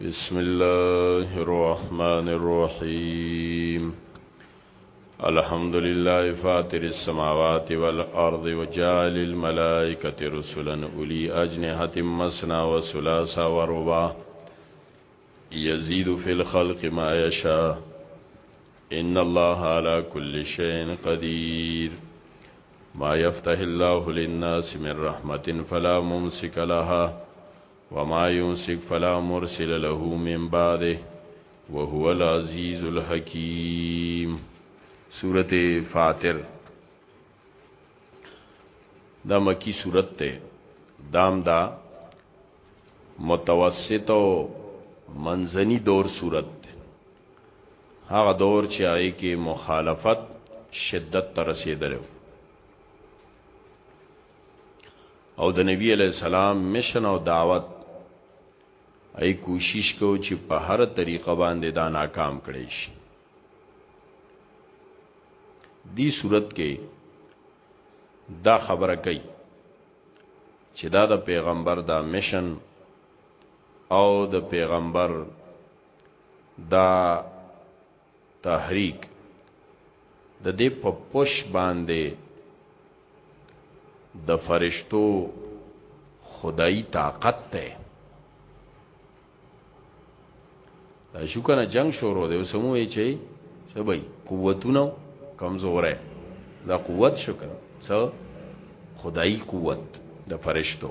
بسم الله الرحمن الرحيم الحمد لله فاتر السماوات والأرض وجعل الملائكة رسلا أولي أجنحة مسنا وثلاثا وربا يزيد في الخلق ما يشاء إن الله على كل شيء قدير ما يفتح الله للناس من رحمة فلا ممسك لها وما يمسك فلا مرسل له من بعده وهو العزيز الحكيم سورت فاتر دا مکی سورت ته دام دا متوسط او منځنی دور سورت هغه دور چې آی کې مخالفت شدت تر رسیدلو او د نبی علی السلام مشن او دعوت ای کوشش کو چې په هر طریقه باندې دا ناکام کړي شي دی صورت کې دا خبره کوي چې دا د پیغمبر دا مشن او د پیغمبر دا تحریک د دې په پوش باندې د فرشتو خدای طاقت ته دا شو کنه جنگ شروع دی وسمو یې چي سبي قوتونه کمزوره دا قوت شو کنه څو خدای قوت د فرشتو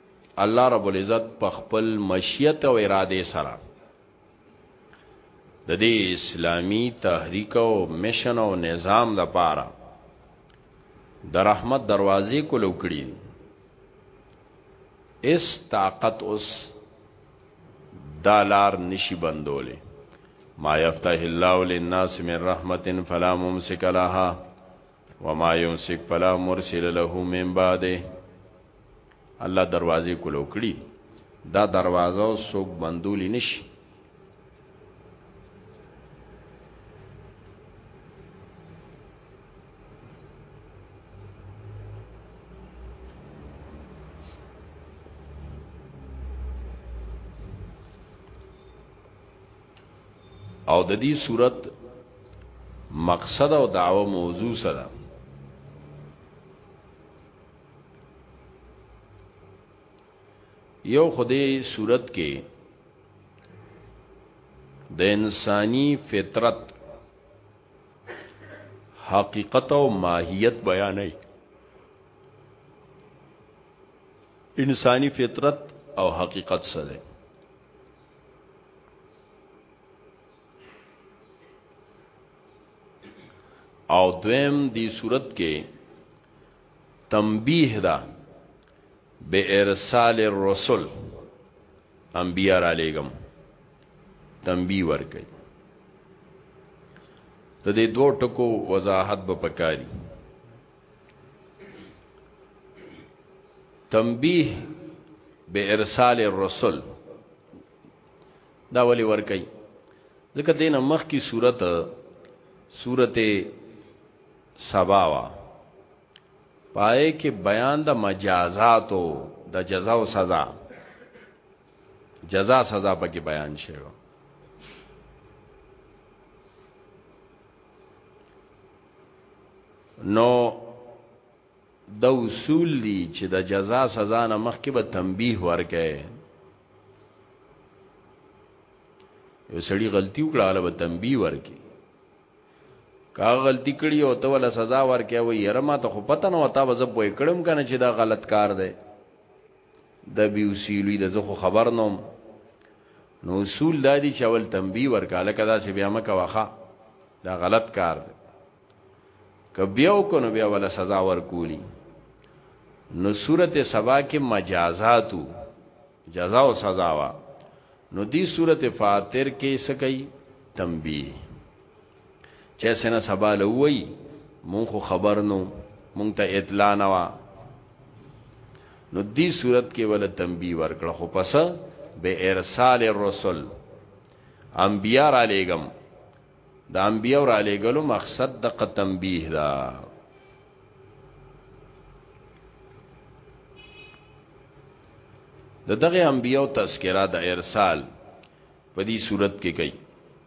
الله رب العزت په خپل مشیت او اراده سره د دې اسلامی تحریک او مشن او نظام د پاره د رحمت دروازې کولو کړی اس طاقت اوس دالار نشي بندولې ما یفتح الله للناس من رحمت فلا ممسک لها وما يمسك فلا مرسل له من بعده الله دروازې کولو کړی دا دروازه سوق بندولی نشي او د دې صورت مقصد او دعوه موضوع سره یو خدای صورت کې د انساني فطرت حقیقت او ماهیت بیانې انساني فطرت او حقیقت سره او دویم دی صورت کې تنبیه ده به ارسال الرسل انبیاء را لېګم تنبیه ورکړي د دې دوه ټکو وضاحت به پکاري تنبیه به ارسال الرسل دا ولی ور کوي ځکه دینه مخ کی صورت صورت سباوا پائے کې بیان د مجازاتو د جزا او سزا جزا سزا پکې بیان شوی نو د اصول دی چې د جزا سزا نه مخکې به تنبیه ورکړي یو سړی غلطي وکړه له به تنبیه ورکړي کا غلطي کړی او ته ولا سزا ورکړي و یره ما ته خو پته نه وتا وځ په کړم کنه چې دا غلط کار دی د بي اصولي د زخه خبر نوم نو اصول دا دي چې اول تنبيه ورکاله کدا چې بیا مکه واخه دا غلط کار دی که بیا وکړو بیا ولا سزا ورکولی نو سورته سبا کې مجازاتو جزا او سزا وا نو دی سورته فاتر کې سکی تنبیه چه سنه سبا لوی مون خو خبر نو مونږ ته اطلاع نه وا نو دی صورت کې ول تنبیه ورکړه خو پس به ارسال الرسل انبیاء را لېګم د انبیاء را لېګلو مقصد د تنبیه دا د دغه انبیاء تذکرہ د ارسال په دې صورت کې کوي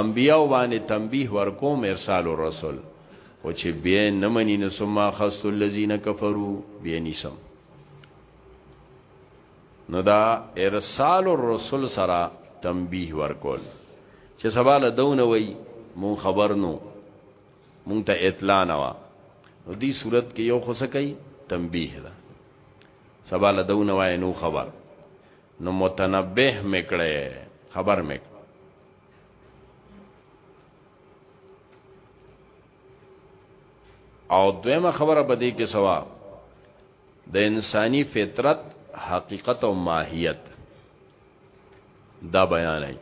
انبیاء باندې تنبیه ورکوم ارسال الرسل او چې بیا نه منی نو ثم اخذت الذين كفروا بیا نیسم نو دا ارسال الرسل سره تنبیه ورکول چې سبا له دونه وای مون خبر نو مون ته اطلاع نه وا نو دې صورت کې یو خصه کوي تنبیه ده سبا له دونه وای نو خبر نو متنبه میکړه خبر میک او دویمه خبره بدی کې سوا د انساني فطرت حقیقت او ماهیت دا بیان ای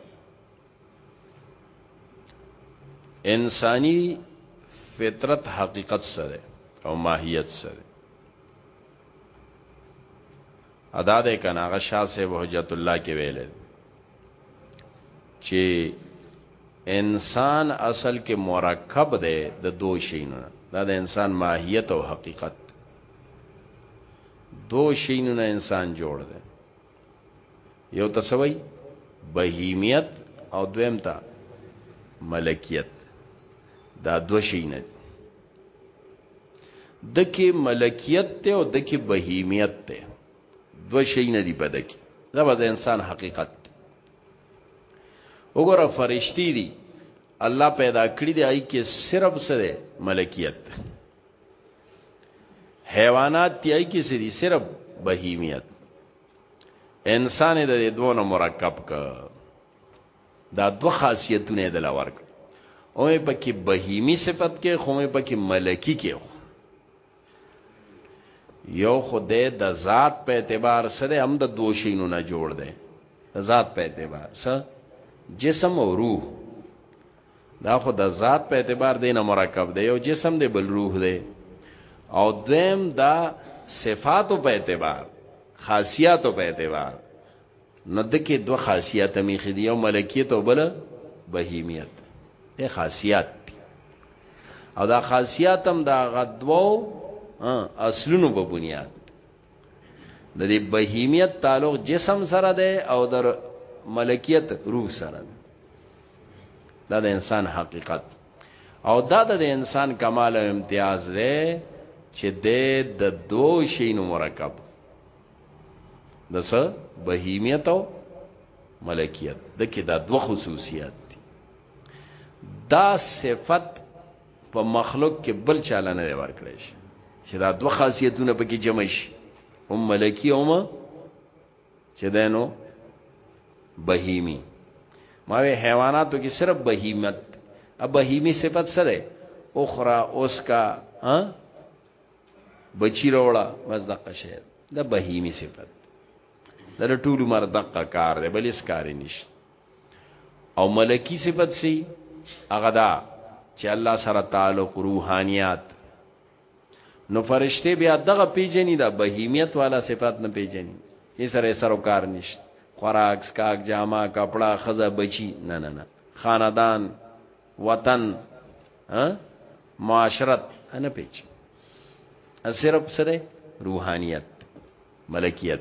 انساني فطرت حقیقت سره او ماهیت سره ادا ده کنه هغه شاه صاحب حجت الله کې ویل چې انسان اصل کې مرکب ده د دو شینو دا د انسان ماهیت او حقیقت دو شینونه انسان جوړ دی یو تسوی بهیمیت او دویم تا ملکیت دا دو شی نه دی دکی ملکیت ته او دکی بهیمیت ته دو شی نه دی بدکی دا به انسان حقیقت وګوره فرشتي دي الله پیدا کړی دی ای کې صرف سره ملکیت حیوانات تیای کی سری صرف بهیمیت انسان د دې دوه نه مرکب ک دا دو خاصیتونه د لور ک او په کې بهیمی صفت کې خو په کې ملکی کې یو خدای د ذات په اعتبار سره هم د دوه شینو نه جوړ دی د ذات په اعتبار سره جسم او روح دا خو د ذات په اعتبار دینه مرکب دی یو جسم دی بل روح دی او دویم دا صفاتو په اعتبار خاصیاتو په اعتبار نو دکې دو خاصیت میخې دی یو ملکیت او بل بهیمیت دی خاصیت دی او دا خاصیت هم دا غدوو اصلونو په بنیاد د دې بهیمیت تعلق جسم سره ده او د ملکیت روح سره ده دا د انسان حقیقت او دا د انسان کمال او امتیاز دی چې د دو شینو مرکب د څه بهیمیت او ملکیت د کې دا دوه خصوصیات دي دا صفت په مخلوق کې بل چاله نه ورکړي شي چې دا دوه خاصیتونه پکې جمع شي هم ملکی او ما چې دینو بهیمی ما وی حیواناتو کې صرف بهیمت ا بهیمی صفت سره اخرى اوس کا ها بچی روړه بس دقه شه دا بهیمی صفت دا ټول مر دقه کار دی بل اس کار نشته او ملکی صفت سی هغه دا چې الله سره تعلق روحانيات نو فرشته بیا دغه پیجنې دا بهیمیت والا صفات نه پیجنې یې سره سره کار نشته خوراک سکاک جامه کپڑا خزه بچی نه نه نه خاندان وطن ها معاشرت نه پیچ صرف سره روحانیت ملکیت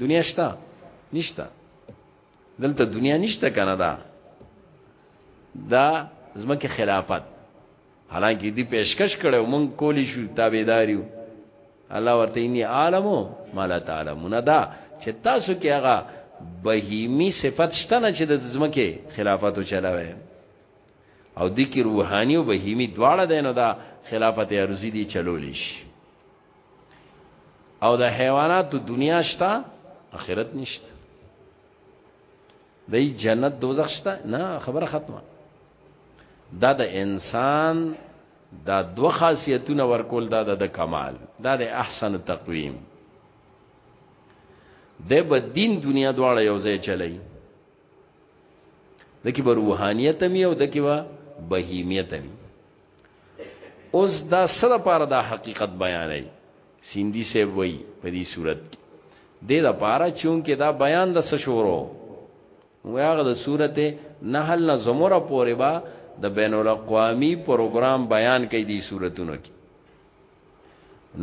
دنیا شته نشته دلته دنیا نشته کنه دا دا زمکه خلافت حالانکه دی پیشکش کړو مونږ کولی شو تابعداریو الله ورته انی عالمو مالا تعلمون دا چې تاسو کې هغه بهیمی صفت شته نه چې د زمکه خلافت چلاوي او د کی روحانی او بهیمی دواړه دینو دا خلافت ارزی دی چلولیش او د حیوانات دنیا شته اخرت نشته دای جنت دوزخ شته نه خبره ختمه دا د انسان دا دو خاصیتونه ورکول دا د کمال دا د احسن تقویم د به دین دنیا دواړه یو ځای چلی دکی به روحانیت می او دکی به بهیمیت می اوس دا سره پاره دا حقیقت بیانای سیندی سی وای په دې صورت کې د دا پاره چون کې دا بیان د سشورو ویاغه د صورت نحل نه زمره پورې با د بین الاقوامی پروګرام بیان کوي دې صورتونو کې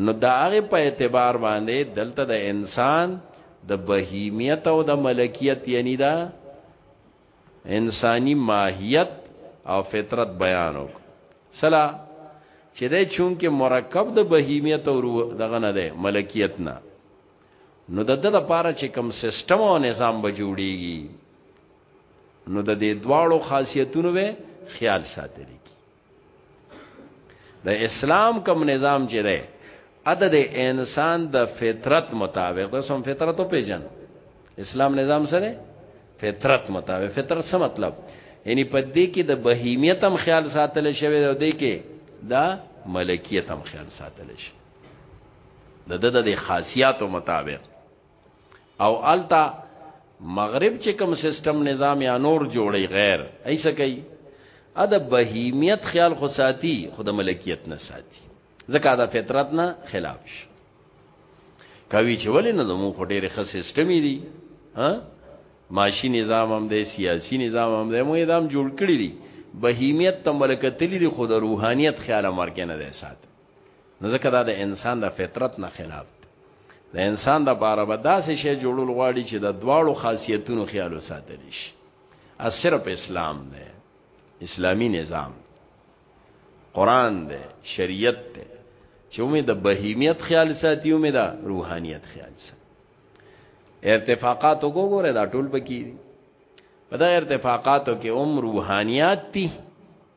نو دا هغه په اعتبار باندې دلته د انسان د بهیمیت او د ملکیت یعنی دا انسانی ماهیت او فطرت بیان وک سلا چې د چونکه مرکب د بهیمیت او دغه نه ده ملکیت نه نو د د لپاره چې کوم سیستم او نظام به جوړیږي نو د دې دواړو خاصیتونو به خیال ساتل کی د اسلام کوم نظام چې ده اته د انسان د فطرت مطابق د سم فطرت او پیجن اسلام نظام سره فطرت مطابق فطرت څه مطلب یعنی په دې کې د بهیمیت هم خیال ساتل شوی او دې کې دا ملکیت هم خیال ساتل شي د د د خاصیاتو مطابق او التا مغرب چې کوم سیستم نظام یا نور جوړي غیر ایسه کوي ا د بهیمیت خیال خو ساتي خو د ملکیت نه ساتي ځکه دا فطرت نه خلاف شي کوي چې ولې نه زموږ خو ډېر ښه سیستمي دي ها معاشي نظام هم دی سیاسي نظام هم دی موږ نظام جوړ کړی دي بهیمیت تملکتلی دي خو د روحانیت خیال مرګ نه دی ساتي نو ځکه دا د انسان د فطرت نه خلاف د انسان د باره به داسې شی جوړول غواړي چې د دواړو خاصیتونو خیال وساتل شي از صرف اسلام دی اسلامی نظام قران دی شریعت دی چې ومه د بهیمیت خیال ساتي ومه د روحانیت خیال ساتي ارتفاقات وګوره دا ټول بکی په دا ارتفاقاتو کې عمر روحانیات دي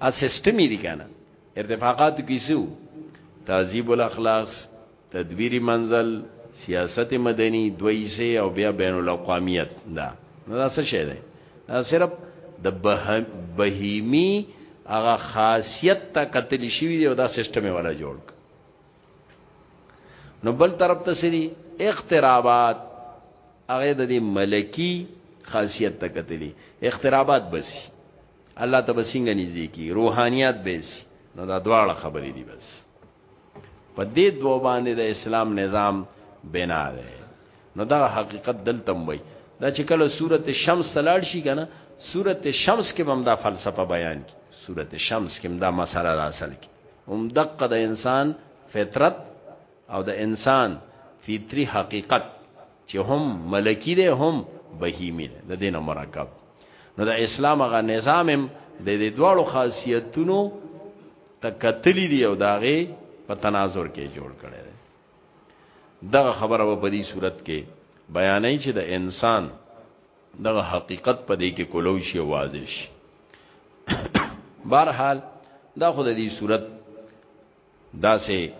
ا سیستمی دی کنه ارتفاقات کیسو تعذیب الاخلاق تدبیری منزل سیاست مدنی دویسه او بیا بین الاقوامیت دا نو دا څه شه دی دا صرف د بهیمی هغه خاصیت ته قتل شوی دی او دا سیستم ولا جوړ نو بل طرف ته سری اقترابات هغه د ملکی خاصیت ته قتلی اقترابات بسی الله ته به څنګه نږدې کی روحانيات به سي نو دا دواړه خبرې دي بس په دې دوه باندې د اسلام نظام بنا ده نو دا حقیقت دلته وي دا چې کله صورت شمس لاړ شي کنه صورت شمس کې هم دا فلسفه بیان کی صورت شمس کې هم دا مسله ده اصل کې هم دقه د انسان فطرت او د انسان فطری حقیقت چې هم ملکی دی هم بهیمی دی د دینه مرکب نو د اسلام غا نظام هم د دې دواړو خاصیتونو تکتلی دی او داغه په تناظر کې جوړ کړي دی دغه خبره په بدی صورت کې بیانې چې د انسان دغه حقیقت په دې کې کولو شی واضح شي بهرحال دا خو د دې صورت دا سه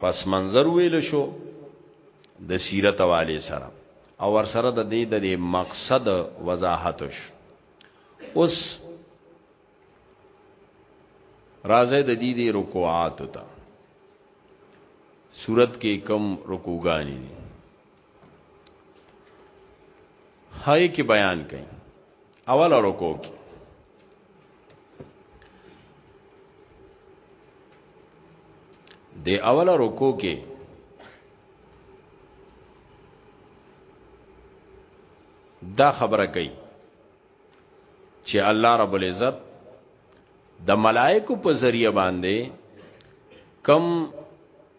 پس منظر ویل شو د سیرت والے سره او ور سره د دې د مقصد وضاحت شو اوس راځي د دې د رکوعات ته صورت کې کم رکوګانی دي هاي کې بیان کړي اول رکو کې د اول رکو کې دا خبره کوي چې الله رب العزت د ملائکو په ذریعہ باندې کم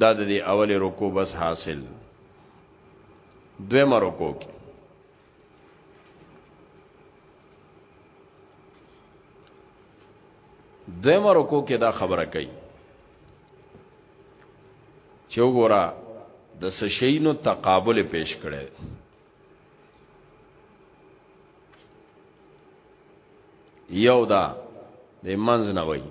دا د دې اول رکو بس حاصل دویم رکو کې دویم رکو کې دا خبره کوي چې وګوره د سشینو تقابل پیش کړي یو دا د منځ نه وایي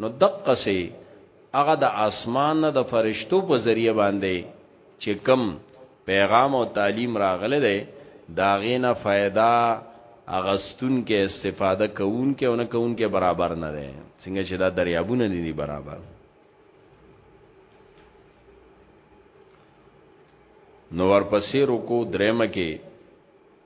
نو دقسې هغه د آسمان نه د فرشتو په ذریعه باندې چې کم پیغام او تعلیم راغله ده دا غینا فائدہ اغستون کې استفاده کوون کې او نه کوون کې برابر نه ده څنګه چې دا دریابونه نه دي برابر نو ورپسې رکو درېمه کې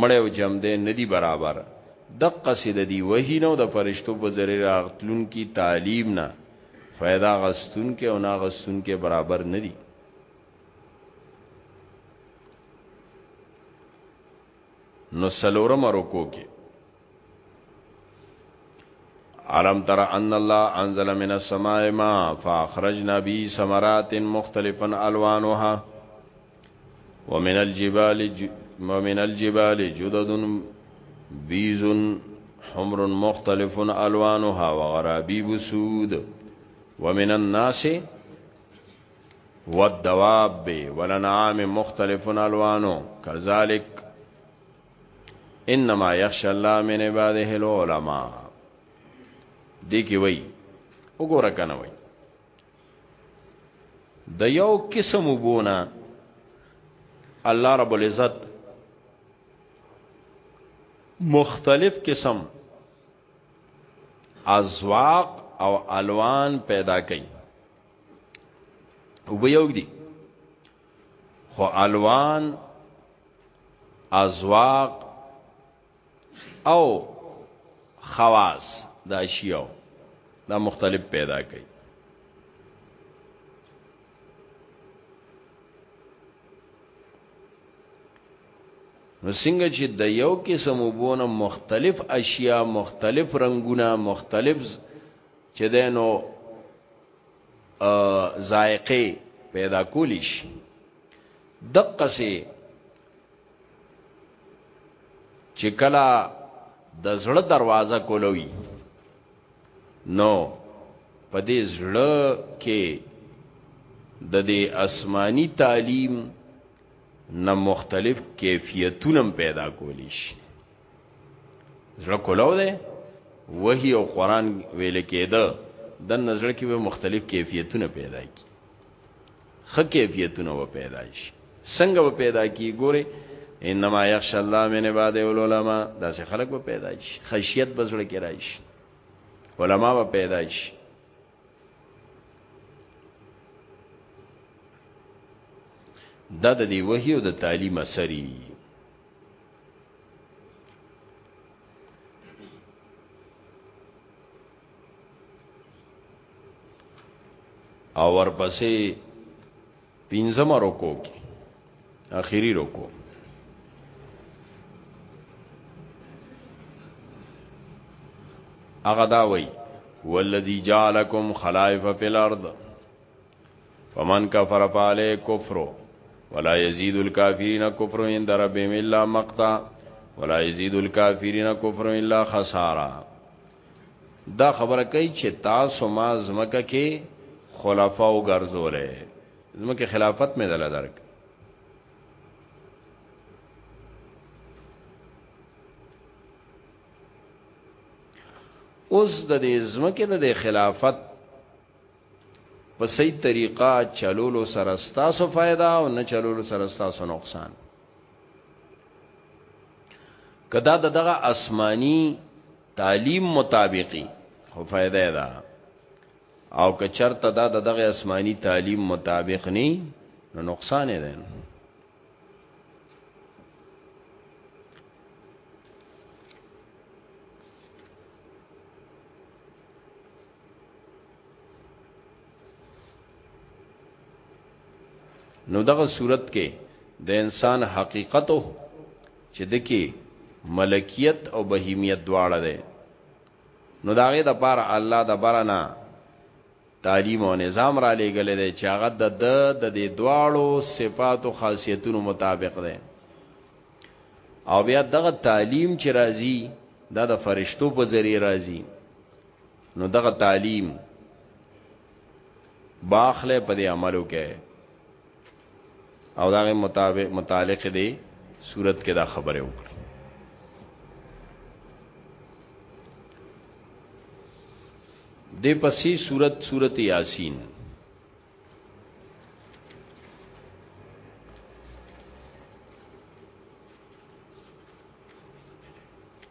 مړی او جمدی ندی برابر دقسی د دی وحی نه او د فرشتو په ذریعه راغتلونکي تعلیم نه فایده اخیستونکي او نه اخیستونکي برابر ندی نو سلورم رکو کې علم تر ان الله انزل من السماء ما فاخرجنا به ثمرات مختلفا الوانها ومن الجبال ومن الجبال جدد بيز حمر مختلف الوانها وغرابيب سود ومن الناس والدواب والانعام مختلف الوانه كذلك انما یخش الله من عباده العلماء دی کی وای وګوره کنه وای د یو قسم وبونه الله رب العزت مختلف قسم ازواق او الوان پیدا کړي وبیوګ دي خو الوان ازواق او خواص دا شیو دا مختلف پیدا کوي نو څنګه چې د یو قسم وبونه مختلف اشیاء مختلف رنگونه مختلف چې دینو ذائقه پیدا کولی شي دقه سي چې کلا د زړه دروازه کولوي نو په دې زړه کې د دې آسمانی تعلیم نه مختلف کیفیتونه پیدا کولی شي زړه کولو ده وحی او قران ویل کېده د نظر کې به مختلف کیفیتونه پیدا کی خ کیفیتونه و پیدا شي څنګه و پیدا کی ګوره انما یخش الله من عباد العلماء دا سه خلق و پیدا شي خشیت بزړه کې راشي علما و پیدا شي دا د دی وحی او د تعلیم اثرې او ورپسې پنځم رکو کې اخیری رکو هغه دا وای والذي جعلكم خلائف في الارض فمن کفر فعلی کفر ولا یزید الکافرین کفر عند ربهم الا مقتا ولا یزید الکافرین کفر الا خسارا دا خبره کوي چې تاسو ما زمکه کې خلفا او ګرځولې زمکه خلافت مې دل درک اوس د دې زمکه د خلافت په صحیح طریقه چلولو سره ستاسو فائدہ او نه چلولو سره ستاسو نقصان کدا دغه آسمانی تعلیم مطابقی خو فائدہ ده او که چرته دا دغه آسمانی تعلیم مطابق نی نو نقصان ده نو دغه صورت کې د انسان حقیقت چې دکی ملکیت او بهیمیت دواړه ده نو داغه د پاره الله د برنا تعلیم او نظام را لېګل دی چې هغه د د دې دواړو صفات او خاصیتونو مطابق ده او بیا دغه تعلیم چې راځي دا د فرشتو په ذریعه راځي نو دغه تعلیم باخله په دې عملو کې او دغه مطابق متعلق دی صورت کې دا خبره وکړه دې پسې صورت صورت یاسین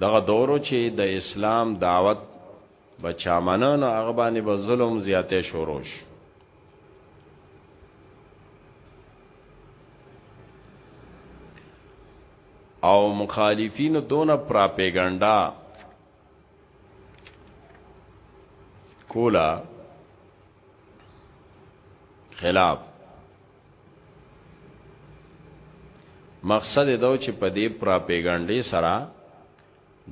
دغه دورو چې د اسلام دعوت بچا مننه هغه باندې به ظلم زیاتې شروع شي او مخالفین دونه پراپیګنډا کولا خلاف مقصد دا چې په دې پراپګاندا سره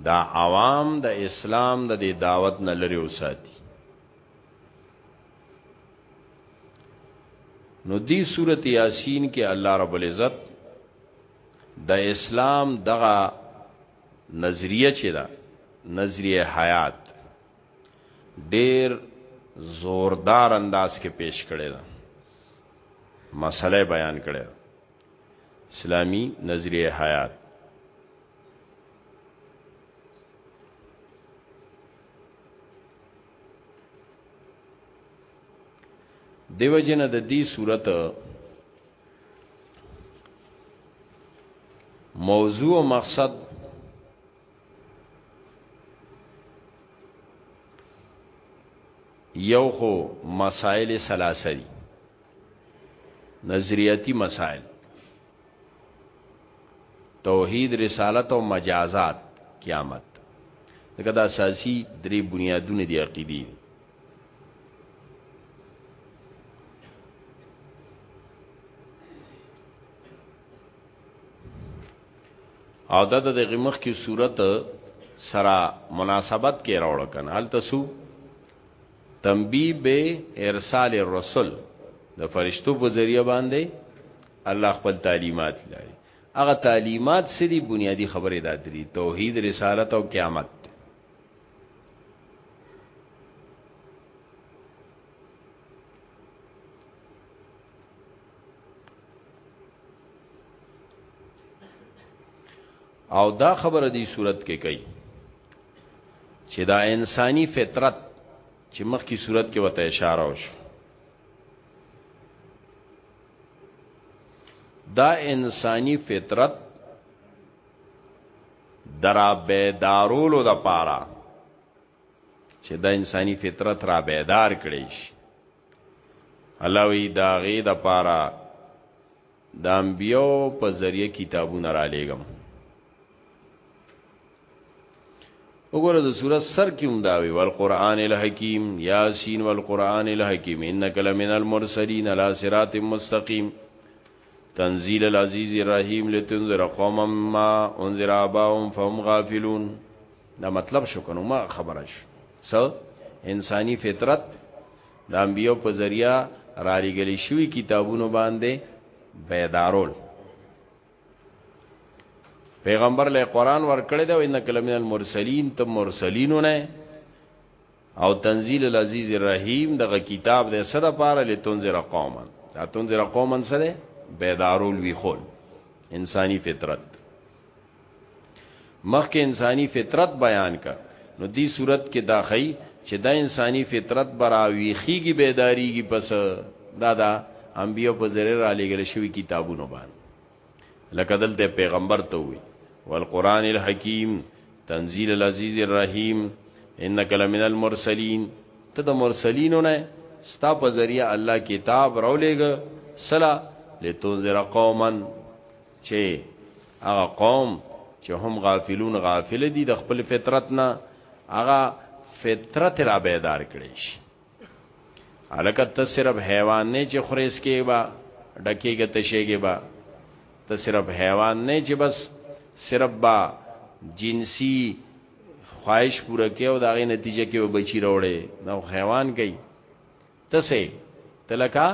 دا عوام د اسلام د دعوت نه لري وساتي نو دی صورت یاسین کې الله رب العزت د اسلام دغه نظریه چې دا نظریه حیات ډیر زوردار انداز کې پیش کړی دا مسله بیان کړی اسلامی نظریه حیات دیو جن د دې صورت موضوع مقصد یو خو مسائل سلاسه دي نظریاتی مسائل توحید رسالت او مجازات قیامت دغه د اساسی درې بنیادونه دی عقیدی او دا د دغه مخ کی صورت سره مناسبت کې راوړ کنه حال تاسو تنبیه به ارسال الرسل د فرشتو په ذریعہ باندې الله خپل تعلیمات لري هغه تعلیمات سری بنیادی خبره ده دري توحید رسالت او قیامت او دا خبره دی صورت کې کوي چې دا انساني فطرت چې مخکې صورت کې وته اشاره وشو دا انساني فطرت درا بیدارولو د پاره چې دا انساني فطرت را بیدار کړي شي الله وی دا غي د پاره د انبیو په ذریعه کتابونه را لېګم وګوره د سورۃ سر کې هم دا وی والقران الحکیم یاسین والقران الحکیم انک لمن المرسلین علی صراط مستقیم تنزيل العزيز الرحيم لتنذر قوما ما انذر اباهم فهم غافلون دا مطلب شو کنو ما خبره شو سو انساني فطرت د انبيو په ذریعہ را لګل شوی کتابونو باندې بیدارول پیغمبر له قران ورکړی دا انک لمن المرسلین تم مرسلینونه او تنزيل العزيز الرحيم دغه کتاب د سره پاره لتنذر قوما دا تنذر قوما سره بیدارول وی خول انساني فطرت مخکې انساني فطرت بیان کا نو دی صورت کې داخی چې دا انساني فطرت براوي خيږي بیداریږي پس دا دا انبیو په ذریعہ را لګل شوی کتابونو باندې لکه دلته پیغمبر ته وی والقران الحکیم تنزیل العزیز الرحیم انک لمن المرسلین ته د مرسلینو نه ستا په ذریعہ الله کتاب راولېګ سلا لتنذر قوما چې هغه قوم چې هم غافلون غافل دي د خپل فطرت نه هغه فطرت را بیدار کړي شي الکه ته صرف حیوان نه چې خریس کې با ډکیږي تشیږي با ته صرف حیوان نه چې بس صرف با جنسی خواهش پوره کې او داغه نتیجه کې بچی راوړي نو حیوان کوي تسه تلکا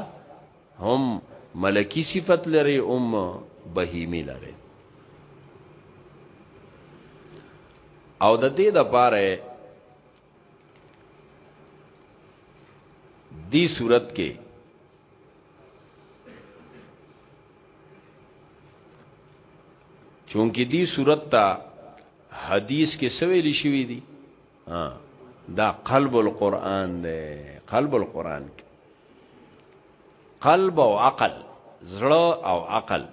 هم ملکی صفت لري ام بهیمی لري او د دې د پاره دی صورت کې چونکی دی صورت تا حدیث کې سویل شوی دی ها دا قلب القرآن دی قلب القرآن کې قلب او عقل زړه او عقل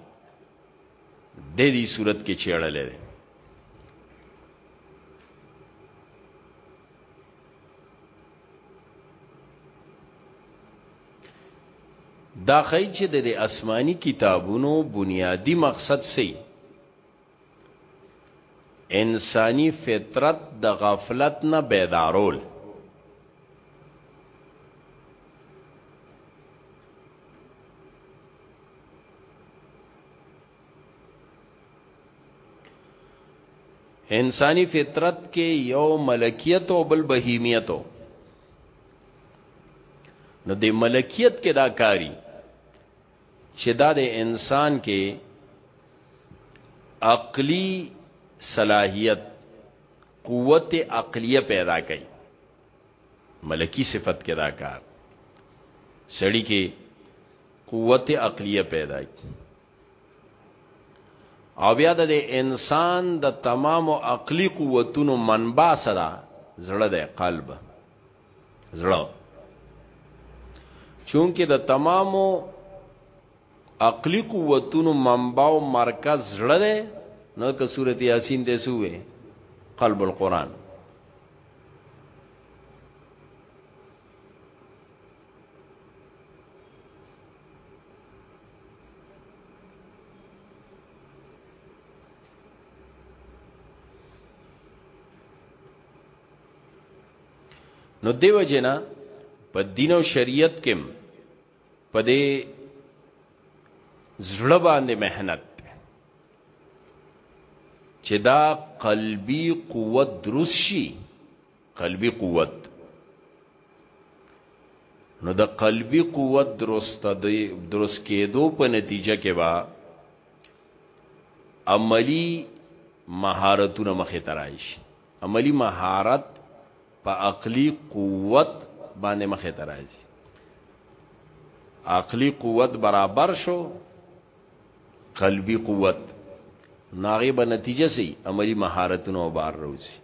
د دې صورت کې چېړلې ده دا خی چې د آسمانی کتابونو بنیادی مقصد سي انسانی فطرت د غفلت نه بیدارول انسانی فطرت کې یو ملکیت او بل بهیمیت نو د ملکیت کې دا کاری چې دا د انسان کې عقلی صلاحیت قوت عقلیه پیدا کړي ملکی صفت کې دا کار سړی کې قوت عقلیه پیدا کی او بیا د انسان د تمام عقلی قوتونو منبع سره زړه د قلب زړه چونکه د تمام عقلی قوتونو منبع او مرکز زړه ده نو که سورته یاسین دې سوې قلب القرآن نو دیو جنا په دین او شریعت کې په دې زړه باندې مهنت چې دا قلبي قوت درست شي قلبي قوت نو د قلبي قوت درست دی درست کېدو په نتیجه کې با عملی مهارتونه مخې ترایش عملی مهارت په عقلی قوت باندې مخې ترایش عقلی قوت برابر شو قلبی قوت ناغه به نتیجه سي عملی مهارتونو بار روزي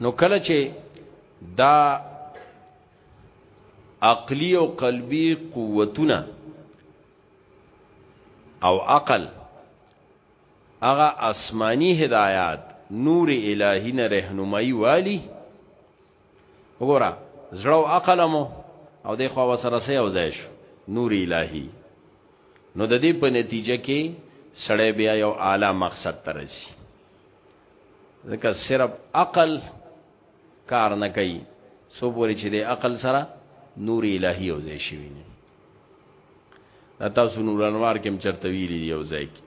نو کله چې دا عقلی او قلبی قوتونه او عقل هغه آسمانی هدایات نور الهی نه رهنمایي والی وګوره زړه او عقل مو او د خو وسره سه او ځای شو نور الهي نو د دې په نتیجه کې سړی بیا یو اعلی مقصد ته رسی ځکه صرف عقل کار نه کوي سو پوری چې د عقل سره نور الهي او ځای شي ویني دا تاسو نور انوار کې چرته ویلي دی او ځای کې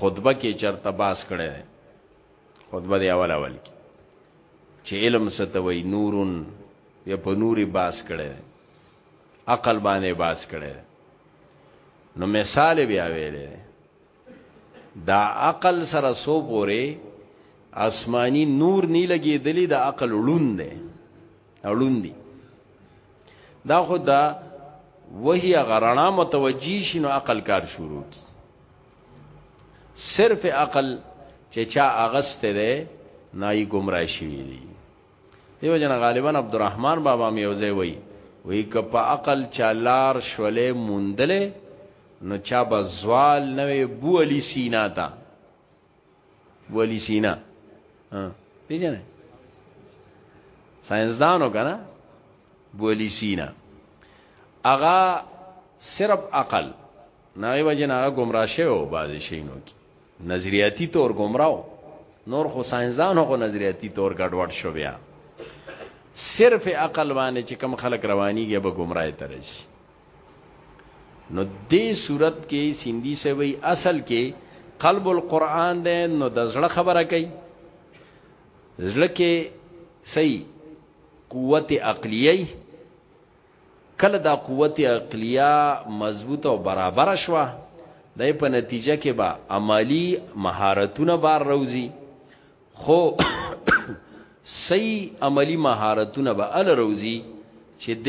خطبه کې چرته باس کړي خطبه دی اول اول کی چې علم ستوي نورن یا په نوري باس کړي عقل باندې باس کړي نو مثال بیا ویلې دا عقل سره سو پوري آسمانی نور نی لګي دلی د عقل ړوند دی ړوند دی دا خو دا وهي غرانا متوجی شنو عقل کار شروع کی صرف عقل چې چا اغست ده نای گمراه شي دي دیو جن غالبا عبدالرحمن بابا مې یوځای وای وی که په عقل چالار شولې موندلې نو چا بزوال نوې بولی سینا تا بولی سینا ها پیژنه ساينسدانو کنه بولی سینا اغا صرف عقل نه ای وجه نه گمراه شوی او باز شینو کی نظریاتی طور گمراو نور خو ساينزدان خو نظریاتی طور ګډوډ شو بیا صرف عقل باندې چې کم خلک روانيږي به گمراه ترش نو دې صورت کې سیندی سوي اصل کې قلب القرآن ده نو د زړه خبره کوي زړه کې صحیح قوت عقلیه کله دا قوت عقلیه مضبوطه او برابره شوه د یې په نتیجه کې به عملی مهارتونه بار روزي خو صحیح عملی مهارتونه به ال روزي چې د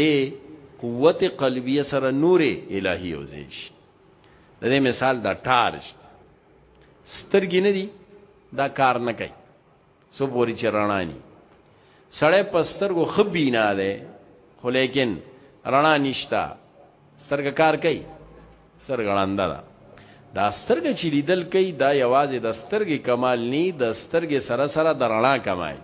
قوت قلبیه سره نور الهی او زیش د دې مثال دا ټارج سترګې نه دي دا کار نه کوي سو پوری چې رڼا ني سړی پسترګو خبي نه ده خو لیکن رڼا نشتا سرګ کار کوي سرګ ړانده ده دا سترګ چې لیدل کوي دا یوازې د سترګې کمال ني د سترګې سره سره د رڼا کمای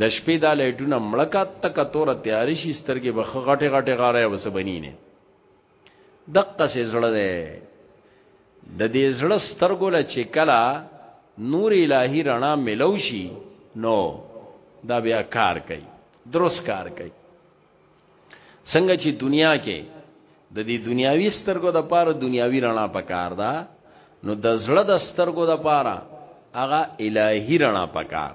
د شپې دا لایټونه مړکات تک تور تیارې شي سترګې بخ غټه غټه غاره وسبنی نه دقه سي زړه ده د دې زړه سترګو له چې کلا نور الهي رڼا ملو شي نو دا بیا کار کوي درست کار کوي څنګه چې دنیا کې د دې دنیاوي سترګو د پاره دنیاوي رڼا پکار ده نو د زړه د سترګو د پاره هغه الهي رڼا پکار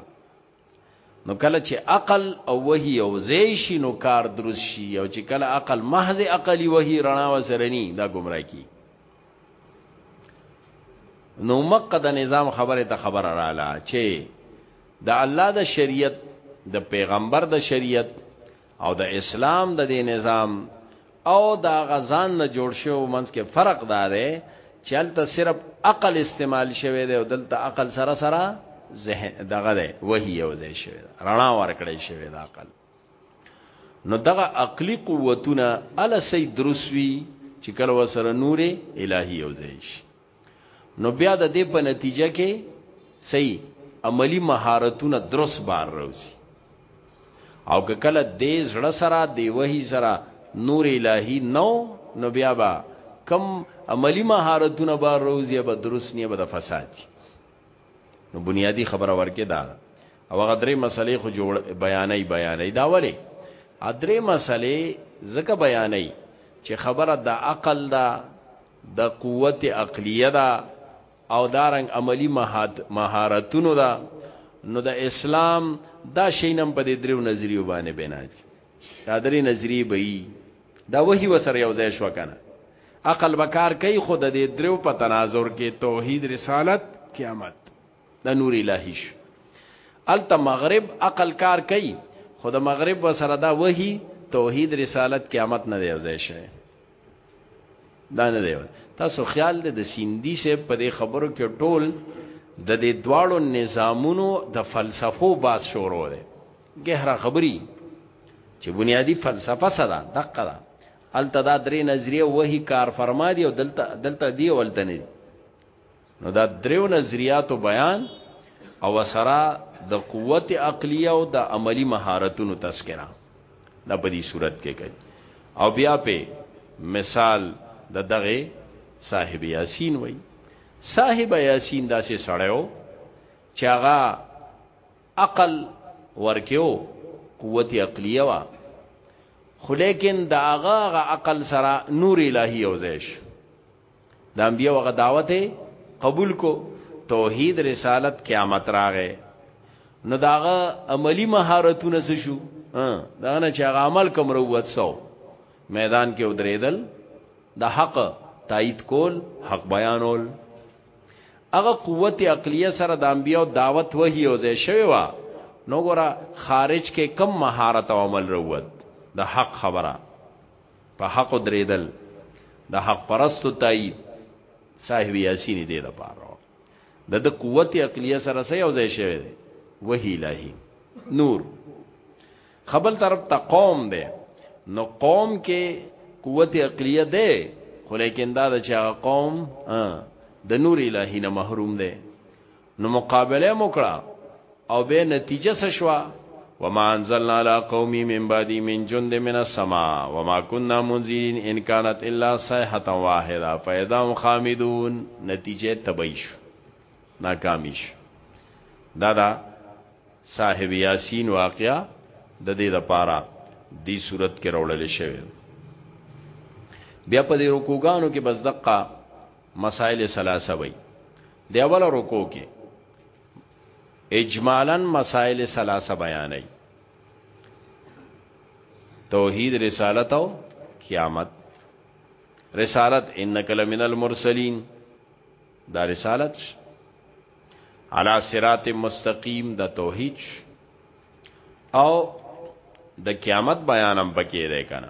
نو کله چې عقل او وحي او زیشي نو کار درست شي او چې کله عقل محض عقلی وحي رڼا وسرني دا گمراه کی نو مکه د نظام خبره ته خبر رااله چې د الله د شریعت د پیغمبر د شریعت او د اسلام د دې نظام او دا غزان نه جوړ شو منځ کې فرق دا دی چې هلته صرف عقل استعمال شوی دی او دلته عقل سره سره ذهن دغه دی وਹੀ یو ځای شوی رڼا ورکړی شوی د عقل نو دغه عقلی قوتونه ال سي دروسوي چې کله وسره نور الهي یو ځای شي نو بیا د دې په نتیجه کې صحیح عملی مهارتونه درس بار روزي او که کله دې زړه سره دی وਹੀ سره نور الهی نو نو بیا با کم عملی مهارتونه بار روزي به درس نه به د فساد نو بنیادی خبره ورکه دا او هغه درې مسلې خو جوړ بیانې بیانې دا وله ادرې مسلې زکه بیانې چې خبره د عقل دا د قوت عقلیه ده او دارنګ عملی مهارتونو ده نو د اسلام دا شینم په دې درو نظریو باندې بنا دي دا درې نظریه به یي دا وਹੀ وسره یو ځای شو کنه عقل بکار کوي خود د دې درو په تناظر کې توحید رسالت قیامت د نور الهی شو الته مغرب عقل کار کوي خود مغرب وسره دا وਹੀ توحید رسالت قیامت نه دی ځای شي دا نه دی تاسو خیال دې د سیندی سه په دې خبرو کې ټول د دې دواړو نظامونو د فلسفو باس شروع دی ګهرا خبري چې بنیادی فلسفه صدا دقه ده الته دا درې نظریه وਹੀ کار فرما دی او دلته دلته دی ولته نه نو دا دریو نظریاتو بیان او سره د قوت عقلیه او د عملی مهارتونو تذکرہ دا په دې صورت کې کوي او بیا په مثال د دغه صاحب یاسین وای صاحب یاسین داسې سړیو چې هغه عقل ورکیو قوت عقلیه وا خو لیکن دا هغه عقل سره نور الهی او زیش د انبیو هغه دعوت قبول کو توحید رسالت قیامت راغې نو داغه عملی مهارتونه څه شو دا نه چې هغه عمل کوم روت سو میدان کې ودرېدل د حق تایید کول حق بیانول هغه قوت عقلیه سره د انبیو دعوت وحی او زې شوی وا نو ګره خارج کې کم مهارت او عمل روت د حق خبره په حق درېدل د حق پرستو تایید صاحب یاسین دې د پاره د د قوت عقلیه سره سې او ځای شوی دی وحی الہی نور خبل طرف ته قوم دی نو قوم کې قوت عقلیه دی خو لیکن دا د چا قوم د نور الہی نه محروم دی نو مقابله مکړه او به نتیجه څه شو وما انزلنا على قومي من بعد من جند من السماء وما كنا منزلين ان كانت الا صيحه واحده فاذا هم خامدون نتیجه تبیش ناکامیش دا دا صاحب یاسین واقعا د دې لپاره دی صورت کې راوړل شوی بیا په دې رکوګانو کې بس دقه مسائل ثلاثه وي دی اول رکو کې اجمالا مسائل ثلاثه بیانې توحید رسالت او قیامت رسالت انک لمن المرسلین دا رسالت علا صراط مستقیم دا توحید او د قیامت بیانم پکې ده کنه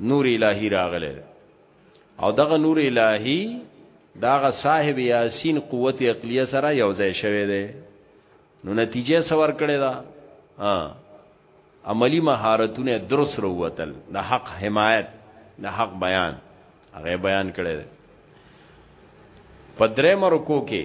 نور الهی راغله او دغه نور الهی داغه صاحب یاسین قوت عقلیه سره یو ځای شوه دی نو نتیجه سور کړی دا عملی مهارتونه درس روتل د حق حمایت د حق بیان هغه بیان کړی دی په درې مرکو کې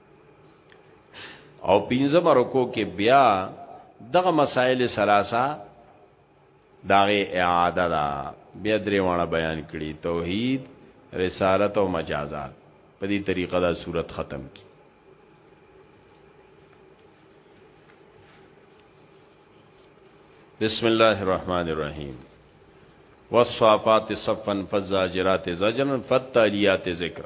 او پنځم رکو کې بیا دغه مسائل ثلاثه داغه اعاده دا بیا درې وانه بیان کړي توحید رسالت او مجازات په دې طریقه دا صورت ختم کی بسم الله الرحمن الرحیم والصافات صفا فالزاجرات زجرا فالتاليات ذکر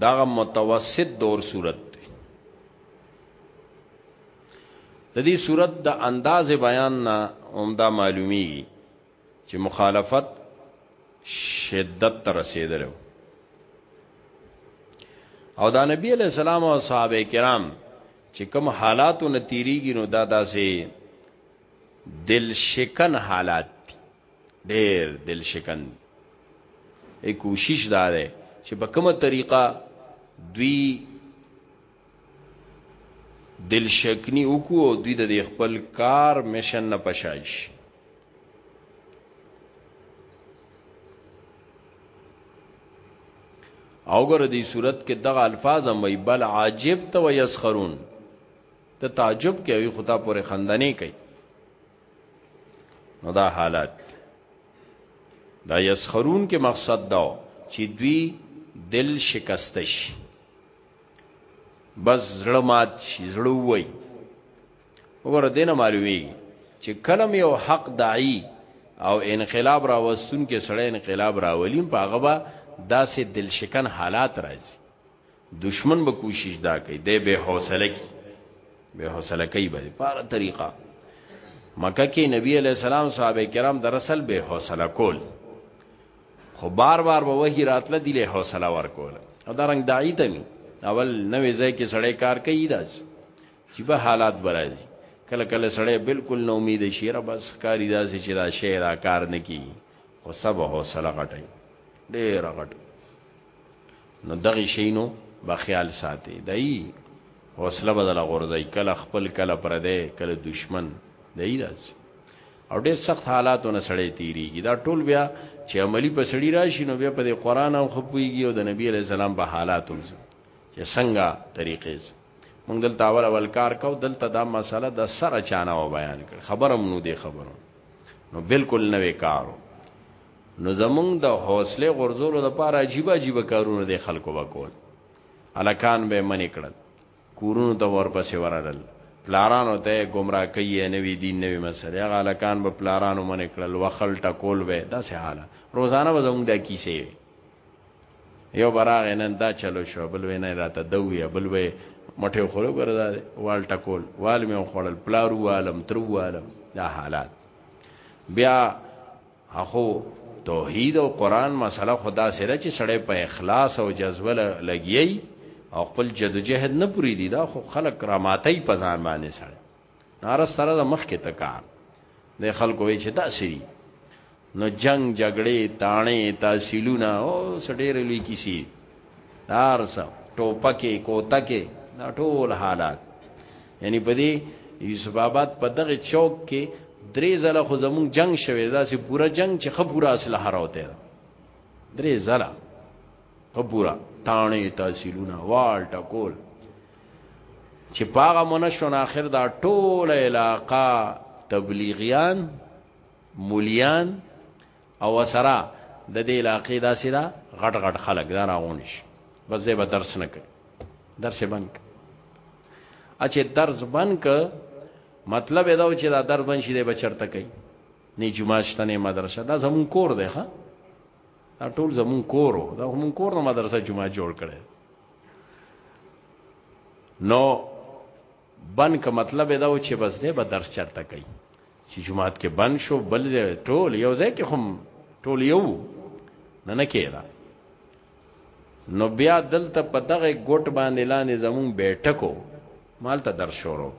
دغه متوسط دور صورت دی د دې صورت د انداز بیان نه عمدا معلومی چې مخالفت شدت تر رسیدلو او دا نبی علیہ السلام او صحابه کرام چې کوم حالاتو نتیریږي نو دا داسې دل شکن حالات ډیر دل شکن دی ای کوشش دا ده چې په کومه طریقه دوی دل شکنی وکړو او دوی د خپل کار مشن نه پشایش او ګر دې صورت کې دغه الفاظ هم وی بل عاجب تو یسخرون ته تعجب کوي خدا پورې خندنې کوي نو دا حالات دا یسخرون کې مقصد دا چې دوی دل شکستش بس زړه مات شي زړه وای وګوره دینه معلومی چې کلم یو حق داعی او انقلاب را وستون کې سړی انقلاب راولیم په غبا داسې دلشکن حالات راځي دشمن به کوشش دا کوي دی به حوصله کی به حوصله کوي به په هر طریقه مکه کې نبی علی السلام صحابه کرام در اصل به حوصله کول خو بار بار به وਹੀ راتله دی له حوصله ورکول او دا رنګ داعی ته می اول نوې ځای کې سړی کار کوي داس چې به حالات برازي کله کله سړی بالکل نو امید شي را بس کاری داسې چې دا شی را کار نه کی خو سب حوصله غټي ډېر غټي نو دغه شینو به خیال ساتي دای حوصله بدل غورځي کله خپل کله پردې کله دشمن دای داس او ډېر سخت حالاتو نه سړې تیریږي دا ټول بیا چې عملی په سړی راشي نو بیا په قرآن او خپويږي او د نبی علی السلام په حالاتو چې څنګه طریقې مونږ دلته اول اول کار کو دلته دا مسله د سره چانه و بیان کړ خبرم نو دی خبرو نو بالکل نوې کارو نو زمونږ د حوصله غرزولو د پاره عجیب عجیب کارونه د خلکو وکول الکان به منی کړل کورونو ته ورپسې ورالل پلارانو ته گمراه کوي نه وی دین نه وی مسله هغه الکان به پلارانو منی کړل وخل ټکول به داسې حاله روزانه به زمونږ د کیسه یو براغ نن دا چلو شو بل وینه راته دوی بل وی مټه خورو ګرځا وال ټکول وال مې خورل پلارو عالم ترو عالم دا حالات بیا اخو توحید او قران مسله خدا سره چې سړی په اخلاص او جذبه لګیي او خپل جدوجہد نه پوری دي دا خو خلک را ماتي په ځان باندې سره نار سره د مخ کې تکان د خلکو وی چې دا سری نو جنگ جګړې تاڼې تحصیلونه او سډېر لوی کیسی دارسه ټوپکې کوتکې دا ټول حالات یعنی په دې یوسف آباد په دغه چوک کې درې زله خو زمون جنگ شوه دا سه پورا جنگ چې خه پورا اسلحه راوته درې زله خه پورا تانه تحصیلونه وال ټکول چې پاغه منشون اخر دا ټول علاقہ تبلیغیان مولیان او وسره د دې علاقې داسې دا غټ غټ خلک دا راغونډ شي بس زه به درس نه کوي درس بند کړ اچې درس بند ک مطلب دا و چې دا درس بند شي د بچرته کوي نه جمعه شته نه مدرسه دا زمون کور دی ښا دا ټول زمون کور دا زمون کور نه مدرسه جمعه جوړ کړي نو بن که مطلب دا و چې بس دی به درس چرته کوي چې جمعات کې بن شو بل ځای ټول یو ځای کې هم ټول یو نه نه کېدا نو بیا دلته په دغه ګټ باندې لاندې زمون بیٹکو مالته در شروع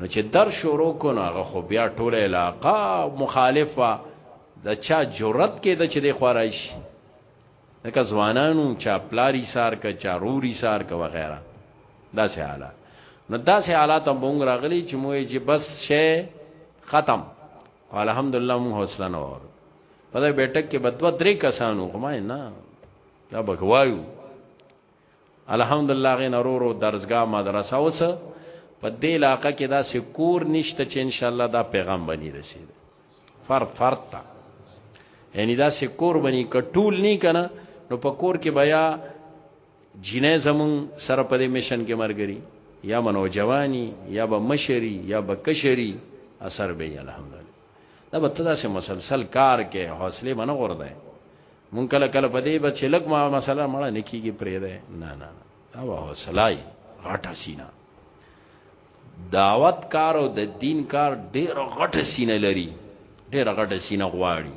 نو چې در شروع کو نو هغه خو بیا ټول علاقه مخالفه د چا جرأت کې د چې د خورایش لکه ځوانانو چا پلار ایثار ک چا رور ایثار ک وغیرہ دا سه حالات نو دا سه حالات مونږ راغلی چې موږ چې بس شې ختم الحمدلله مو حوصله نه ور په دې بیٹک کې بدو درې کسانو کومه نه دا بګوایو الحمدالله غین ورورو درسګه مدرسه اوس په دې علاقه کې دا سکور نشته چې ان شاء الله دا پیغام باندې رسید فرد فرد تا یعنی دا سکور باندې کټول نه کنه نو په کور کې بیا جنې زمون سره په دې میشن کې مرګري یا منو جوانی یا به مشری یا به کشری اثر به الحمدلله دا به تدا سه مسلسل کار کې حوصله باندې غور ده مونږ کله کله په دې بچ لګ ما مثلا مړه نکیږي پرې ده نه نه دا به حوصله غټه سینا دعوت کار او د دین کار ډېر غټه سینه لري ډېر غټه سینه غواړي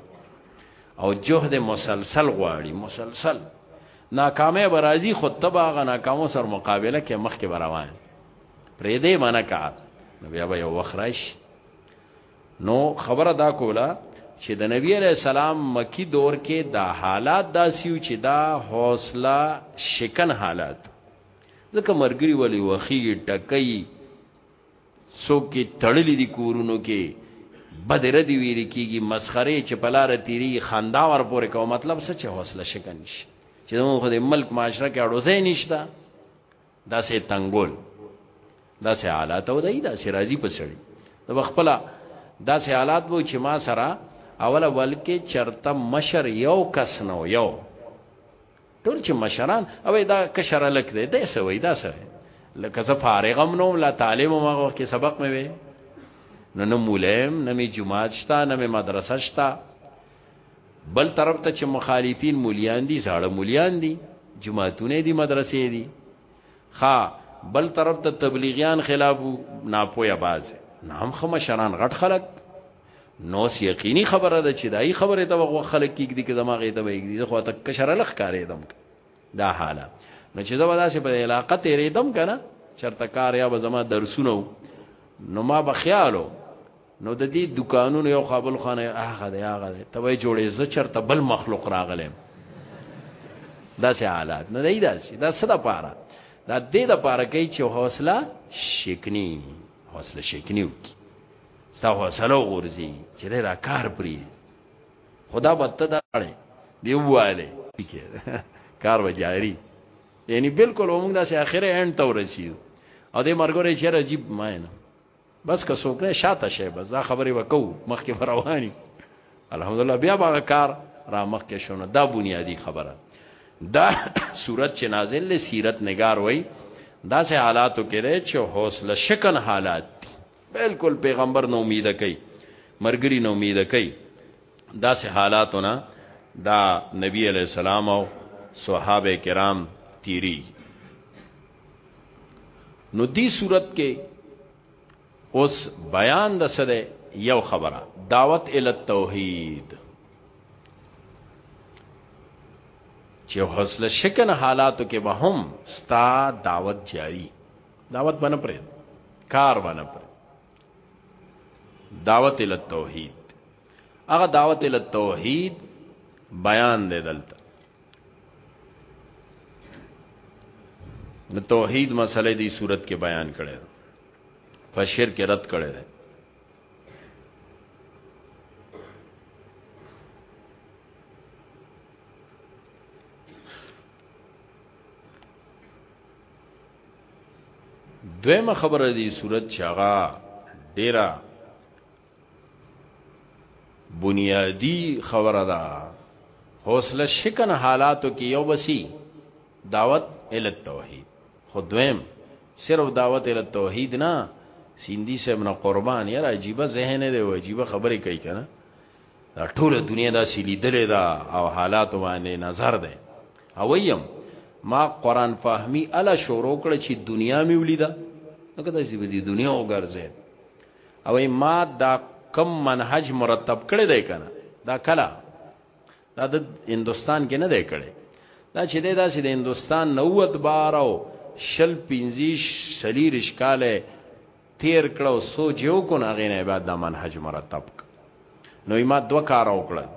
او جهد مسلسل غواړي مسلسل ناکامه برازي خود تبا غ ناکامو سر مقابله کې مخ کې روان پرې دې منکه نو بیا به یو وخرش نو خبره دا کوله چې د نبی علی السلام مکی دور کې دا حالات داسیو چې دا حوصله شکن حالات ځکه مرګري ولی وخی ټکې څوک کې تړلې دي کورونو کې بدر دی ویل کیږي مسخره چې پلار تیری خندا ور پورې کوم مطلب څه چې حوصله شکن شي چې موږ د ملک معاشره کې اړوځې نشته دا سه تنگول دا سه حالات او دای دا سه راضی پسړي دا خپل دا سه حالات وو چې ما سره اوله ولکه چرته مشر یو کس نو یو ټول چې مشران او دا کشر لک دی دا سه وای دا سه لکه زه فارغم نو لا طالب ما وخت کې سبق مې وې نو نه مولم نه می جمعات شتا نه می مدرسه شتا بل طرف ته چې مخالفین مولیان دي زاړه مولیان دي جماعتونه دي مدرسې دي خا بل طرف ته تبلیغیان خلاف ناپوهه باز نام خو مشران غټ خلک نو یقیني خبره ده چې دای خبره ته وغو خلک کېږي چې دماغه ته وېږي خو ته کشر لخ کارې دم دا حاله نو چې زما داسې په علاقه تیرې دم کنه چرته کار یا به زما درسونه نو ما بخیالو نو د دې دکانونو یو خابل خانه هغه دی هغه دی ته وای جوړې ز چرته بل مخلوق راغلم دا سه حالات نه دی داسې دا سره پاره دا دې د پاره کوي چې حوصله شکنی حوصله شکنی وکي ستا حوصله ورزي چې دا کار پری خدا بته دا اړې دی واله کار وجاری یعنی بالکل موږ داسې اخره اند ته ورسیو او دې مرګره چې عجیب ماینه بس که څوک نه شاته شي بس دا خبره وکاو مخکې رواني الحمدلله بیا به کار را مخکې شونه دا بنیادی خبره دا صورت چې نازل له سیرت نگار وای دا سه حالاتو کې ده چې حوصله شکن حالات دي بالکل پیغمبر نو امید کوي مرګري نو امید کوي دا سه حالاتونه دا نبی علی السلام او صحابه کرام تیری نو دی صورت کې اوس بیان د سده یو خبره دعوت ال توحید چې حوصله شکن حالاتو کې به هم ستا دعوت جاری دعوت باندې پرې کار باندې پرې دعوت ال توحید هغه دعوت ال توحید بیان دی دلته د توحید مسله دی صورت کې بیان کړي په شرک رد کړي ده دویمه خبره دی صورت چاغا ډیره بنیادی خبره ده حوصله شکن حالاتو کې یو بسی دعوت ال توحید خودویم صرف دعوت ال توحید نه سیندی صاحب نه قربان یاره عجیب ذهن دی او عجیب خبرې کوي کنه دا ټوله دنیا دا سی لیدلې دا او حالات باندې نظر ده او ویم ما قران فهمی الا شروع کړ چې دنیا می ولیدا نو کدا سی به دې دنیا وګرځي او ما دا کم منهج مرتب کړی دی کنه دا کلا دا د هندستان کې نه دی کړی دا چې دا چې د هندستان نووت بارو شل پنځیش سلیر اشکاله تیر کړه او سوچ یې وکړو نو هغې نه یې بیا دا منهج مرتب کړ نو یې ما دوه کاره وکړل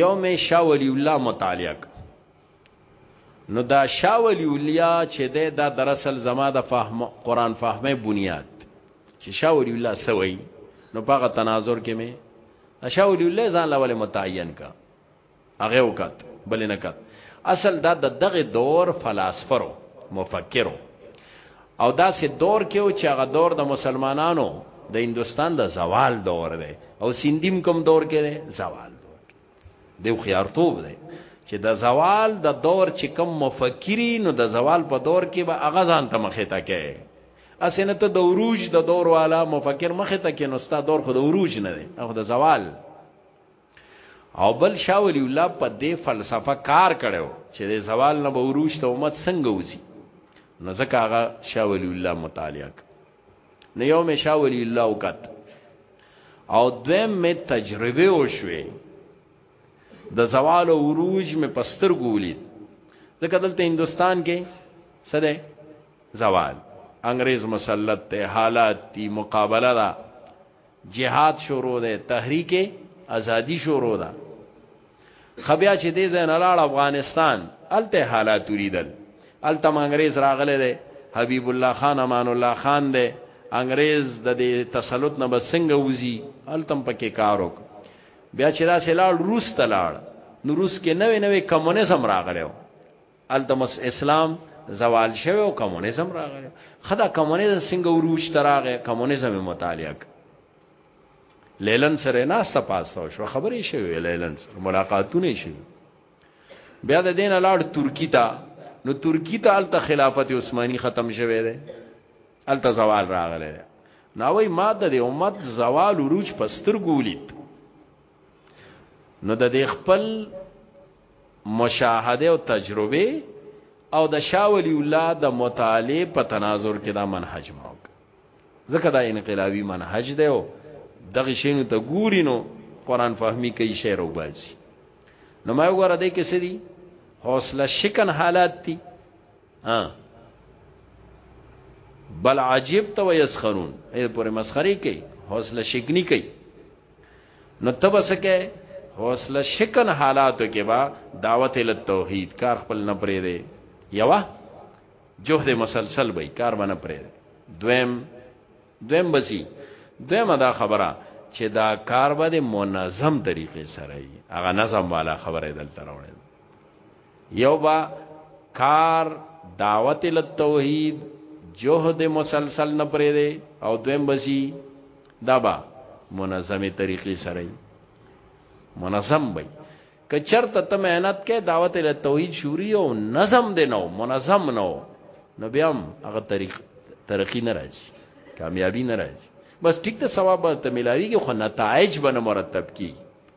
یو مې شاه ولی الله مطالعه کړ نو دا شاه ولی الله چې ده دا دراصل زما د فهم قران فهمه بنیاد چې شاه ولی الله سوي نو په تناظر کې مې شاه ولی الله ځان لول متعین کا هغه وکات بل نه کات اصل دا د دغه دور فلسفرو مفکرو او دا سه دور کې او چې هغه دور د مسلمانانو د هندستان د زوال دور دی او سیندیم کوم دور کې دی زوال دور کې دی خو یارتوب دی چې د زوال د دور چې کوم مفکری نو د زوال په دور کې به هغه ځان ته مخه تا کوي اسنه ته د عروج د دور والا مفکر مخه تا کې نو ستا دور خو د عروج نه دی او د زوال او بل شاه ولی الله په دې فلسفه کار کړو چې د زوال نه وروش ته امت څنګه وځي نو ځکه هغه شاه ولی الله مطالعه نه یو مې شاه ولی الله وکړ او دویم مې تجربه وشوه د زوال او عروج مې پستر ګولید ځکه دلته هندستان کې سره زوال انګريز مسلط ته حالات دی مقابله ده جهاد شروع ده تحریک ازادي شروع ده خبیا چې دې زین لاړ افغانستان الته حالات ولیدل الته انګريز راغله ده حبیب الله خان امان الله خان ده انګريز د دې تسلط نه بسنګ وزي التم پکې کارو بیا چې دا سلاړ روس تلاړ نو روس کې نوې نوې کمونیزم راغلو التمس اسلام زوال شوی او کمونیزم راغلی خدا کمونیزم څنګه وروج تراغه کمونیزم مطالعه لیلن سره ناسته پاسته شو خبرې شوی لیلن سره ملاقاتونه شوی بیا د دین لاړ ترکی ته نو ترکی ته الته خلافت عثماني ختم شوه دی الته زوال راغلی ناوی ما د امت زوال وروج پستر ګولید نو د دې خپل مشاهده او تجربه او د شاولی الله د مطالعه په تناظر کې دا منهج موږ ځکه دا انقلابي منهج دی او دغه شینو ته ګوري نو قران فهمي کوي شعر او بازي نو ما وګوره دې کې سړي حوصله شکن حالات دي ها بل عجیب تو یسخرون اې پورې مسخري کوي حوصله شکنی کوي نو تبسکه حوصله شکن حالاتو کې با دعوت ال توحید کار خپل نه پرې دی یوا جهد مسلسل به کار باندې پرې دی دویم دویم بسی دویم دا خبره چې دا کار به منظم طریقې سره وي هغه نظم والا خبره دلته راوړل یو با کار دعوت ال توحید جهد مسلسل نه پرې دی او دویم بسی دا به منظمه طریقې سره منظم وي که چرته ته مهنت کې دعوت له توحید شوري او نظم دی نو منظم نو نو بیا هم هغه طریق ترقی نه راځي کامیابی نه راځي بس ټیک ته ثواب ته ملاویږي خو نتایج به مرتب کی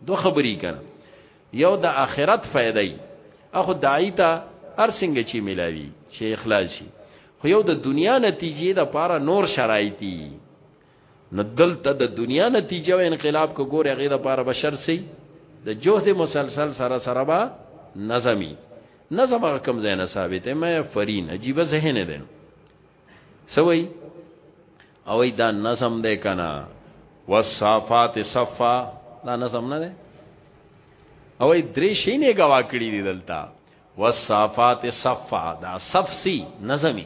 دو خبرې کړه یو د آخرت فائدې اخو دای ته ارسنګ چی ملاوی چې اخلاص شي خو یو د دنیا نتیجې د پاره نور شرایطي نو دلته د دنیا نتیجه او انقلاب کو ګوره هغه د پاره بشر سي د جهد مسلسل سره سره با نظمی نظم هغه کم ځای نه ثابت مې فرین عجیب ذهن دی سوي او دا نظم دی کنه وصفات صفا دا نظم نه دی او درې شي نه گوا کړی دی دلته وصفات صفا دا صفسی نظمی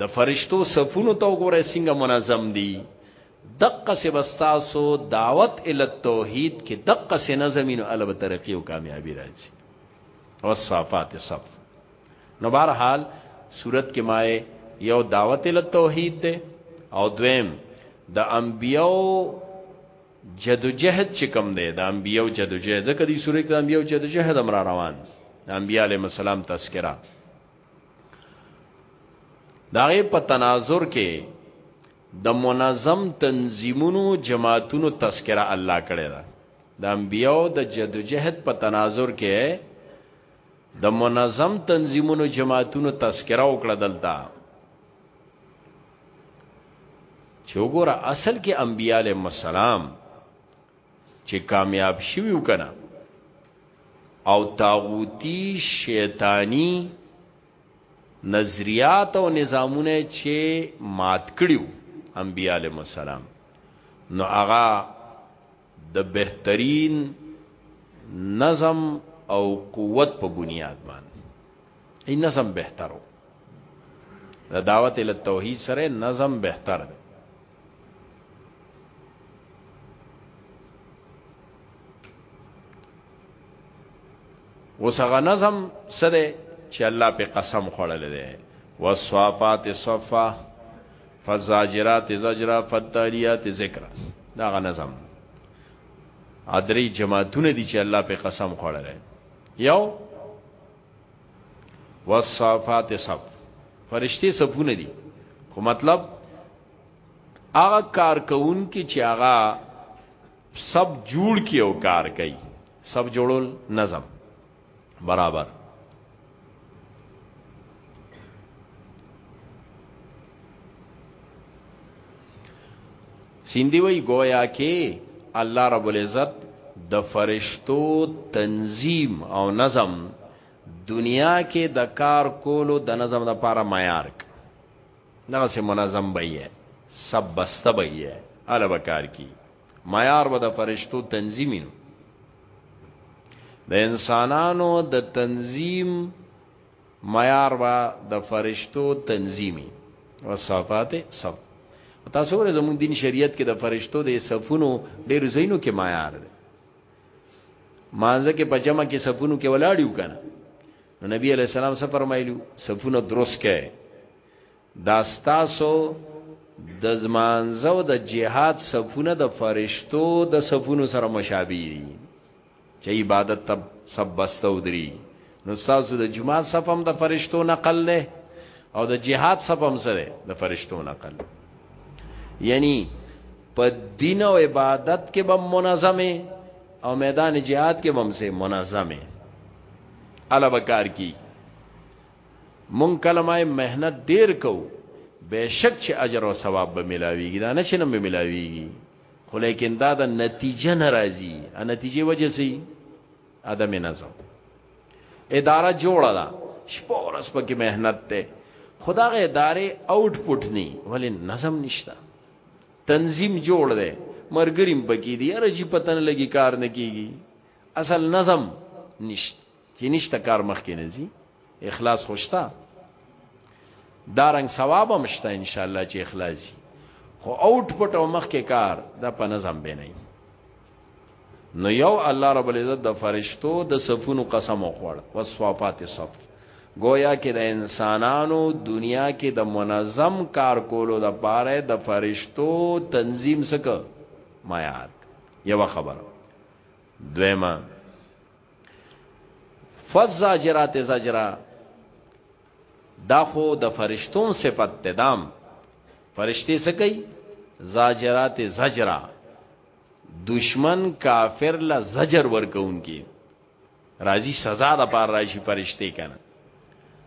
د فرشتو صفونو ته وګورئ څنګه منظم دي دقه سه بستاسو دعوت ال توحید کې دقه سه نظمینو الب ترقی او کامیابی راځي او صفات صف نو بهر حال صورت کې مای یو دعوت ال توحید ده او دویم د انبیو جدوجہد چې کوم دی د انبیو جدوجہد کدي سورې د انبیو جدوجہد امر روان د انبیاله مسالم تذکرہ دا غي په تناظر کې د منظم تنظیمونو جماعتونو تذکرہ الله کړی دا د انبیو د جدوجہد په تناظر کې د منظم تنظیمونو جماعتونو تذکرہ وکړه دلته چې وګوره اصل کې انبیاله مسالم چې کامیاب شوی وکنه او تاغوتی شیطانی نظریات او نظامونه چې مات کړیو انبیاء علیهم السلام نو هغه د بهترین نظم او قوت په بنیاد باندې ای نظم بهترو د دعوت ال توحید سره نظم بهتر دی اوس هغه نظم سره چې الله په قسم خوړل دی والصافات صفا فزاجرات زجرا فتالیات ذکر دا هغه نظم ادری جماعتونه دي چې الله په قسم خوړل یو والصافات صف فرشتي صفونه دي خو مطلب هغه کار کوون کې چې هغه سب جوړ کې او کار کوي سب جوړول نظم برابر سیندی وی گویا کې الله رب العزت د فرشتو تنظیم او نظم دنیا کې د کار کولو د نظم لپاره معیار ک دغه سه منظم بېه سب بسته بېه اله بکار کی معیار و د فرشتو تنظیمینو د انسانانو د تنظیم معیار با د فرشتو تنظیمی او صفات صف تاسو ورته زموږ دین شریعت کې د فرشتو د صفونو ډېر زینو کې معیار دی مانځه کې پجما کې صفونو کې ولاړیو کنه نو نبی علی السلام څه فرمایلیو صفونه درست کړي دا ستاسو د زمانزو د جهاد صفونه د فرشتو د صفونو سره مشابه دي چې عبادت تب سب بسته ودري نو تاسو د جمعه صفم د فرشتو نقل له او د جهاد صفم سره د فرشتو نقل یعنی په دین او عبادت کې به منظمه او میدان جهاد کې به هم سه منظمه الوبکار کی مونږ کلمه مهنت ډیر کو بهشک چې اجر او ثواب به ملاويږي دا نه چې نه ملاويږي خو لیکن دا د نتیجه ناراضي ا نتیجه وجه سي عدم نظم اداره جوړه ده شپورس پکې مهنت ده خداغه اداره آوټپوټ ني ولې نظم نشتا تنظیم جوړ ده مرګریم پکې دي ارجی پتن لګي کار نه کیږي اصل نظم نشته چې نشته کار مخکې نه ځي اخلاص خوشتا دارنګ ثواب هم شته ان شاء الله چې اخلاصي خو اوټ پټ او مخکې کار دا په نظم به نه نو یو الله رب العزت د فرشتو د صفونو قسم وخوړ وصفات صف گویا کې د انسانانو دنیا کې د منظم کار کولو د پاره د فرشتو تنظیم سکه معیار یو خبر دویمه فزاجرات زجرا دا خو د فرشتوم صفت ته دام فرشتي څه کوي زاجرات زجرا دشمن کافر لا زجر ورکون کی راضی سزا د پار راشي فرشتي کنه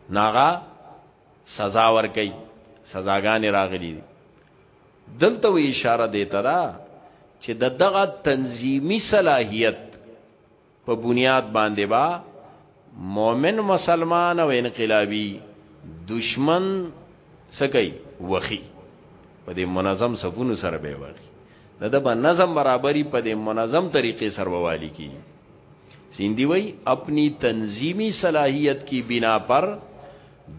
ناغا سزا ور کوي سزاګانې راغلي دي دلته وی اشاره دیتا دا چې د دغه تنظیمی صلاحیت په بنیاد باندې با مؤمن مسلمان او انقلابی دشمن سکی وخی په دې منظم صفونو سره به وخی نه د نظم برابرۍ په دې منظم طریقې سره والی کی سیندی وی اپنی تنظیمی صلاحیت کی بنا پر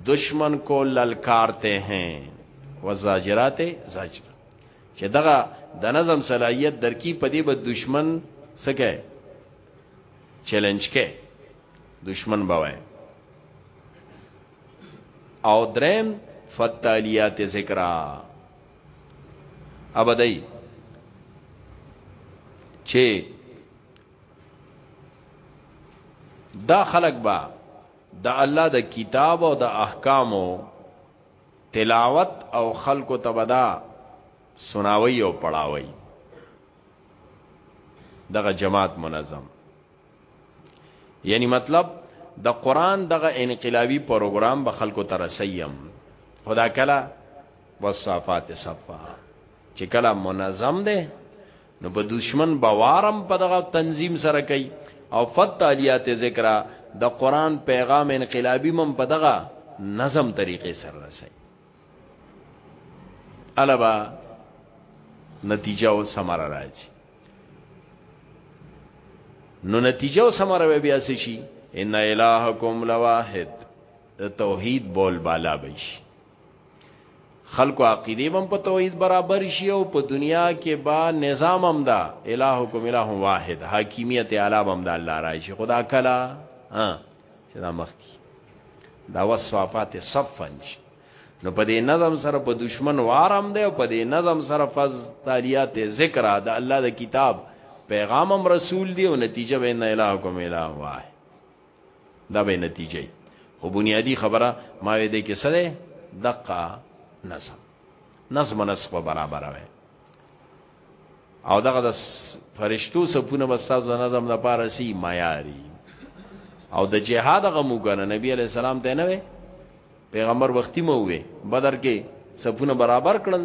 دشمن کو للکارتے ہیں وزاجرات زاجر چې دغه د نظم صلاحیت درکی په دې به دشمن سکه چیلنج کې دشمن بوي او درم فتالیات ذکر ابدای چې دا خلق با د الله د کتاب او د احکامو تلاوت او خلکو ته به دا سناوی او پړاوی دغه جماعت منظم یعنی مطلب د قران دغه انقلابی پروګرام به خلکو ته رسیم خدا کلا وصفات صفا چې کلا منظم ده نو په دشمن باورم په دغه تنظیم سره کوي او فتالیات ذکر د قران پیغام انقلابی مم په دغه نظم طریقې سره رسي البا نتیجه او ثمر راځي نو نتیجه او ثمر به بیا شي ان الہکم لواحد توحید بول بالا بشي خلق عقیده هم په توحید برابر شي او په دنیا کې با نظام هم دا الہکم الہ واحد حاکمیت اعلی هم دا الله راشي خدا کلا ها چې دا مخ کی دا وصفات صفنج نو په دې نظم سره په دشمن وارم دی او په دې نظم سره فز تالیات ذکر دا الله د کتاب پیغام هم رسول دی او نتیجه بین الہکم الہ واحد دا به نتیجه ای خو بنیادی خبره ما وې دې کې سره دقه نظم نظم نسب برابر وي او دغه د فرشتو سپونه بساز د نظم د پاره سی معیاري او د جهاد غمو کنه نبی علی السلام ته نه وي پیغمبر وختي مو وي بدر کې سپونه برابر کړل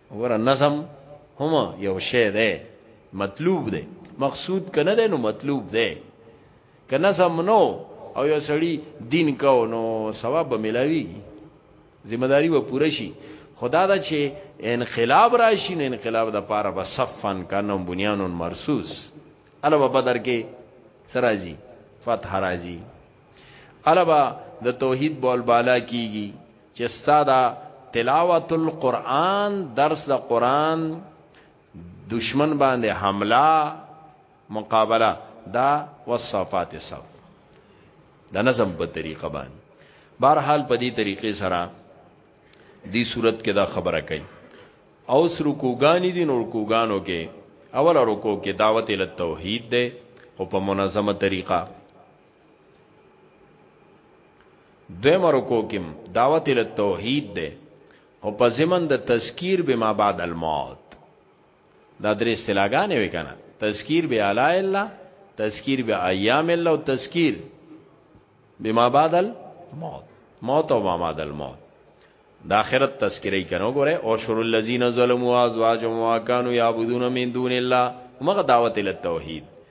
ور نظم هم یو شی دی مطلوب دی مقصود کنه دی نو مطلوب دی که نظم نو او یو سړی دین کو نو ثواب به ملاوي ذمہ داری به پوره شي خدا دا چې انقلاب راشي نو انقلاب د پاره به صفن کنه بنیان مرصوص الوه بدر کې سرازي فتح راځي الوه د توحید بول بالا کیږي چې ستا دا تلاوت القرآن درس د قرآن دشمن باندې حمله مقابله دا وصفات صف د نظم په طریقه باندې بهرحال په دې طریقې سره دې صورت کې دا خبره کوي او سر کوګانی دي نور کوګانو کې اول رکو کې دعوت ال توحید ده او په منظمه طریقه دویم رکو کم دعوت ال توحید ده او په زمن د تذکیر به ما بعد الموت دا درې استلاګانې وکنه تذکیر به الا الا تذکیر به ایام الله او تذکیر به ما بعد الموت موت او ما بعد الموت د اخرت تذکرې کنو ګوره او شر الذین ظلموا ازواجهم وکانو یعبدون من دون الله مغه دعوت ال توحید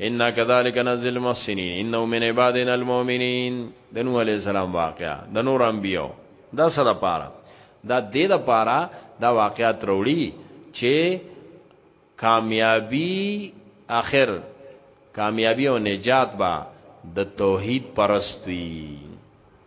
ان كذلك نزل المحسنين انه من عبادنا المؤمنين د نوح عليه السلام واقعا د نور انبيو دا سره پاره دا د دې لپاره دا واقعات وروړي چې کامیابی اخر کامیابی او نجات با د توحید پرستوي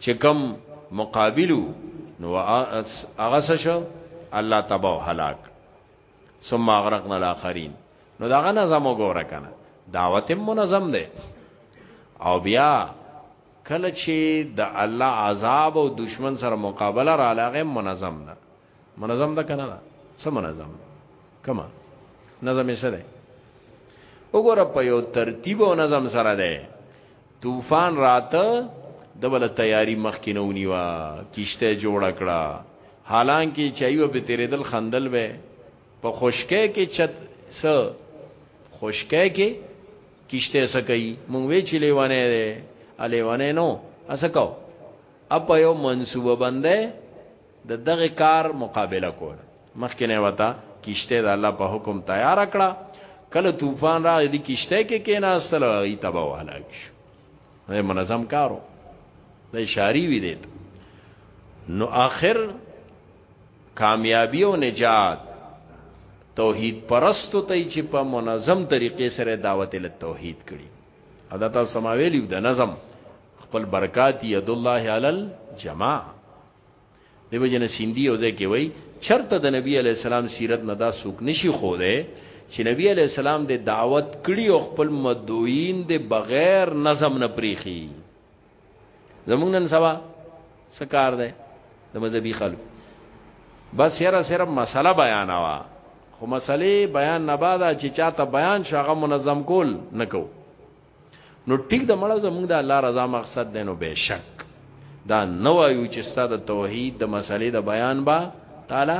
چې کم مقابلو نو هغه څه شو الله تبا هلاک ثم اغرقنا الاخرین نو داغه نظم وګوره کنه دعوت منظم ده او بیا کله چې د الله عذاب او دشمن سره مقابله را لاغه منظم نه منظم ده کنه څه منظم کما نظم یې سره وګوره په یو ترتیب او نظم سره ده طوفان راته د بل تیاری مخکې نه ونیوا کیشته جوړ کړه حالانکه چایو به تیرېدل خندل به په خوشکه کې چت س خوشکه کې کیشته سکي مونږ وی چې لیوانه ده الیوانه نو اسکو اپ یو منصوبه بنده د دغه کار مقابله کول مخکې نه وتا کیشته د الله په حکم تیار کړه کله طوفان راغی د کیشته کې کې نه اصل ای تبا وهلاک شو نه منظم کارو د اشاری وی دیت نو آخر کامیابی او نجات توحید پرستو ته چې په منظم طریقې سره دعوت ال توحید کړي ادا تاسو سماویلیو د نظم خپل برکات ید الله علل جماع دی وجنه سیندی یو ځای کې وای چرته د نبی علی السلام سیرت نه دا سوک نشي خو ده چې نبی علی السلام د دعوت کړي او خپل مدوین د بغیر نظم نه پریخي زمونږ نن سبا سکار ده د مذهبي خلکو بس یاره صرف مسله بیانوا خو مسلې بیان نه بادا چې چاته بیان شغه منظم کول نکو نو ټیک د مړه زموږ د الله رضا مقصد دی نو بهشک دا نو وایو چې ستاسو توحید د مسلې د بیان با تعالی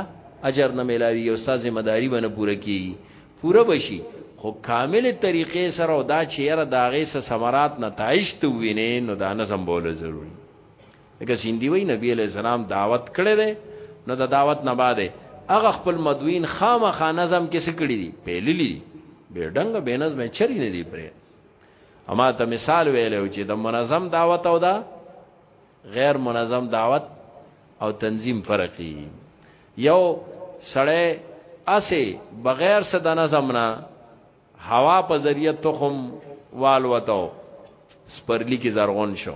اجر نه ملاوي او ستاسو ذمہ داری باندې پوره کیږي پوره بشي خو کامل طریقې سره او دا چیرې داغه سره ثمرات نتایج ته وینې نو دا نظم بوله ضروری لکه سیندی وی نبی علیہ السلام دعوت کړی دی نو د دعوت نه بعد هغه خپل مدوین خامخا نظم کې سکړی دی پیللی دی به ډنګ به نظم چری نه دی پرې اما ته مثال ویلو چې د منظم دعوت او دا غیر منظم دعوت او تنظیم فرقی یو سړی اسه بغیر څه د نظم نه هوا په ذریعہ تخم والوتو سپرلی کې زرغون شو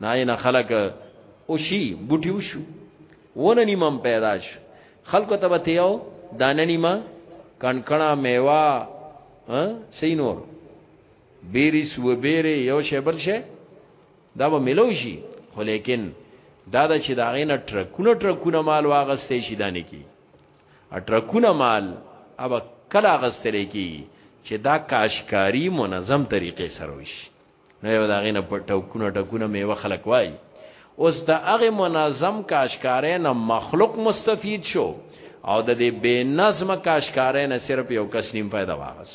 نه نه خلک او شي بوټي وشو ونه نیمم پیدا شو خلکو ته وته یو دانه نیمه کڼکڼه میوه ها سینور بیری سو بیری یو شی بل شی دا به ملو شي خو لیکن دا د چې دا غینه ټرکونه ټرکونه مال واغستې شي دانه کی اټرکونه مال او کلا غستل کی چې دا کاشکاری منظم طریقې سره وشي نو یو دا غینه په ټوکونه ټکونه میوه خلک وای اوس د هغه منظم کاشکارې نه مخلوق مستفید شو او د دې بے نظم کاشکارې نه صرف یو کس نیم پیدا واغس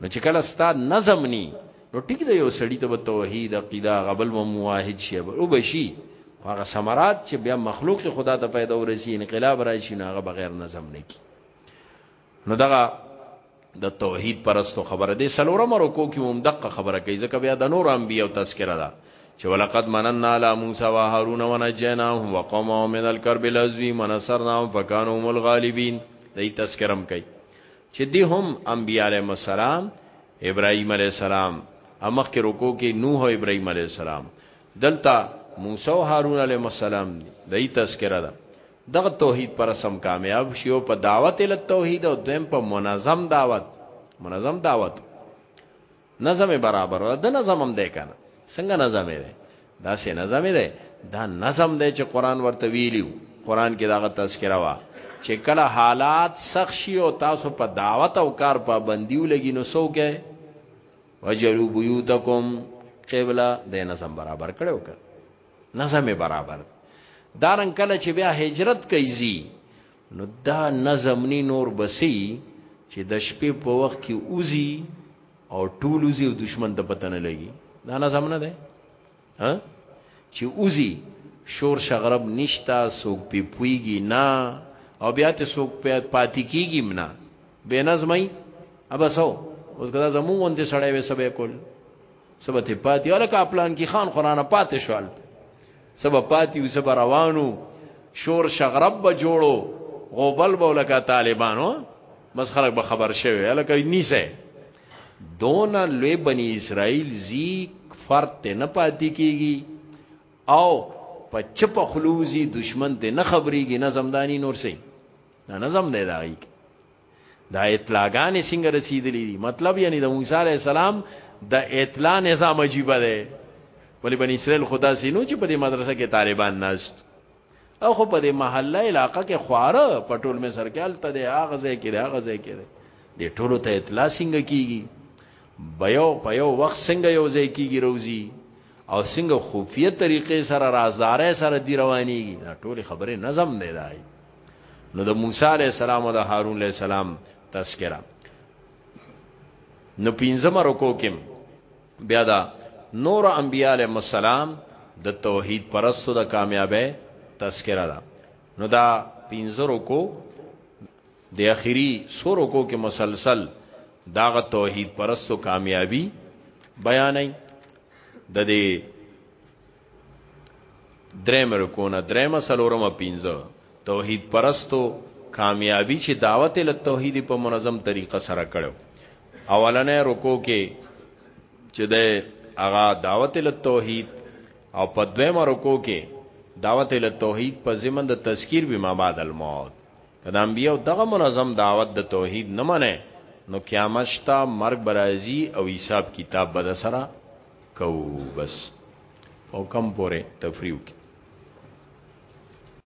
نو چې کله ستا نظم ني نو ټیک دی یو سړی ته توحید عقیده غبل و موحد شي او بشي هغه سمرات چې بیا مخلوق خدا ته پیدا ورسی انقلاب راشي نو هغه بغیر نظم نه کی نو دغه د توحید پرستو خبره دی سلورم رکو کې هم دقه خبره کوي ځکه بیا د نور انبیو تذکرہ ده چې ولقد مننا علی موسی و هارون و نجیناهم وقومهم من الكرب العظیم ونصرناهم فكانوا هم الغالبین دې تذکرم کوي چې دی هم انبیاء علیهم السلام ابراهیم علیه السلام امخ کې رکو کې نوح او ابراهیم علیه السلام دلته موسی او هارون علیهم السلام دای تذکرہ ده دغه توحید پر سم کامیاب شي او په دعوت ال توحید او دیم په منظم دعوت منظم دعوت نظم برابر ده د نظم هم ده کنه څنګه نظم ده دا سه نظم ده دا نظم ده چې قران ورته ویلیو قران کې داغه تذکرہ وا چې کله حالات سخت شي او تاسو په دعوت او کار پابندیو لګی نو سو کې وجلو بیوتکم قبله د نظم برابر کړو که نظم برابر دارن کله چې بیا هجرت کوي نو دا نظم نی نور بسی چې د شپې په وخت کې اوزی او ټول اوزی او دشمن ته پته نه لګي دا نظم نه ده ها چې اوزی شور شغرب نشتا سوق پی پویږي نه او بیا ته سوق په پاتې کیږي منا بے نظمای ابسو اوس ګدا زمو غوندې سړی وې سبې کول سبته پاتې الکه پلان کې خان قران پاتې شوال سبا پاتیو سبا روانو شور شغرب به جوړو غوبل به لکه طالبانو بس خلک به خبر شوی لکه نیسه دون لوی بنی اسرائیل زی فرد ته نه پاتې کیږي او په چپ خلوزی دشمن ته نه خبريږي نظم دانی نور سي نظم دی دای دا اطلاعګانې څنګه رسیدلې دي مطلب یعنی د موسی علی السلام د اطلاع نظام عجیب دی ولی بنی اسرائیل خدا سينو چې په دې مدرسه کې طالبان ناشت او خو په دې محله علاقې کې خواره پټول مې سرکال ته د هغه ځای کې د هغه ځای کې د ټولو ته اطلاع څنګه کیږي بيو په یو وخت څنګه یو ځای کیږي روزي او څنګه خفیه طریقې سره رازدارې سره دی روانيږي دا ټول خبره نظم نه دی نو د موسی علی السلام او د هارون علی السلام تذکرہ نو پینځم رکو کې بیا دا نور انبیاء علیهم السلام د توحید پرستو د کامیابی تذکرہ ده نو دا پینځه رکو د اخیری سو رکو کې مسلسل داغه توحید پرستو کامیابی بیانای د دې دریم رکو نه دریم سلورم پینځه توحید پرستو کامیابی چې دعوت له توحید په منظم طریقه سره کړو اولنې رکو کې چې د هغه دعوت له توحید او په دویمه رکو کې دعوت له توحید په ضمن د تذکیر به ما بعد الموت که د انبیاو دغه منظم دعوت د توحید نه منه نو قیامت شتا مرګ برازی او حساب کتاب بد سره کو بس او کم پوره تفریو کی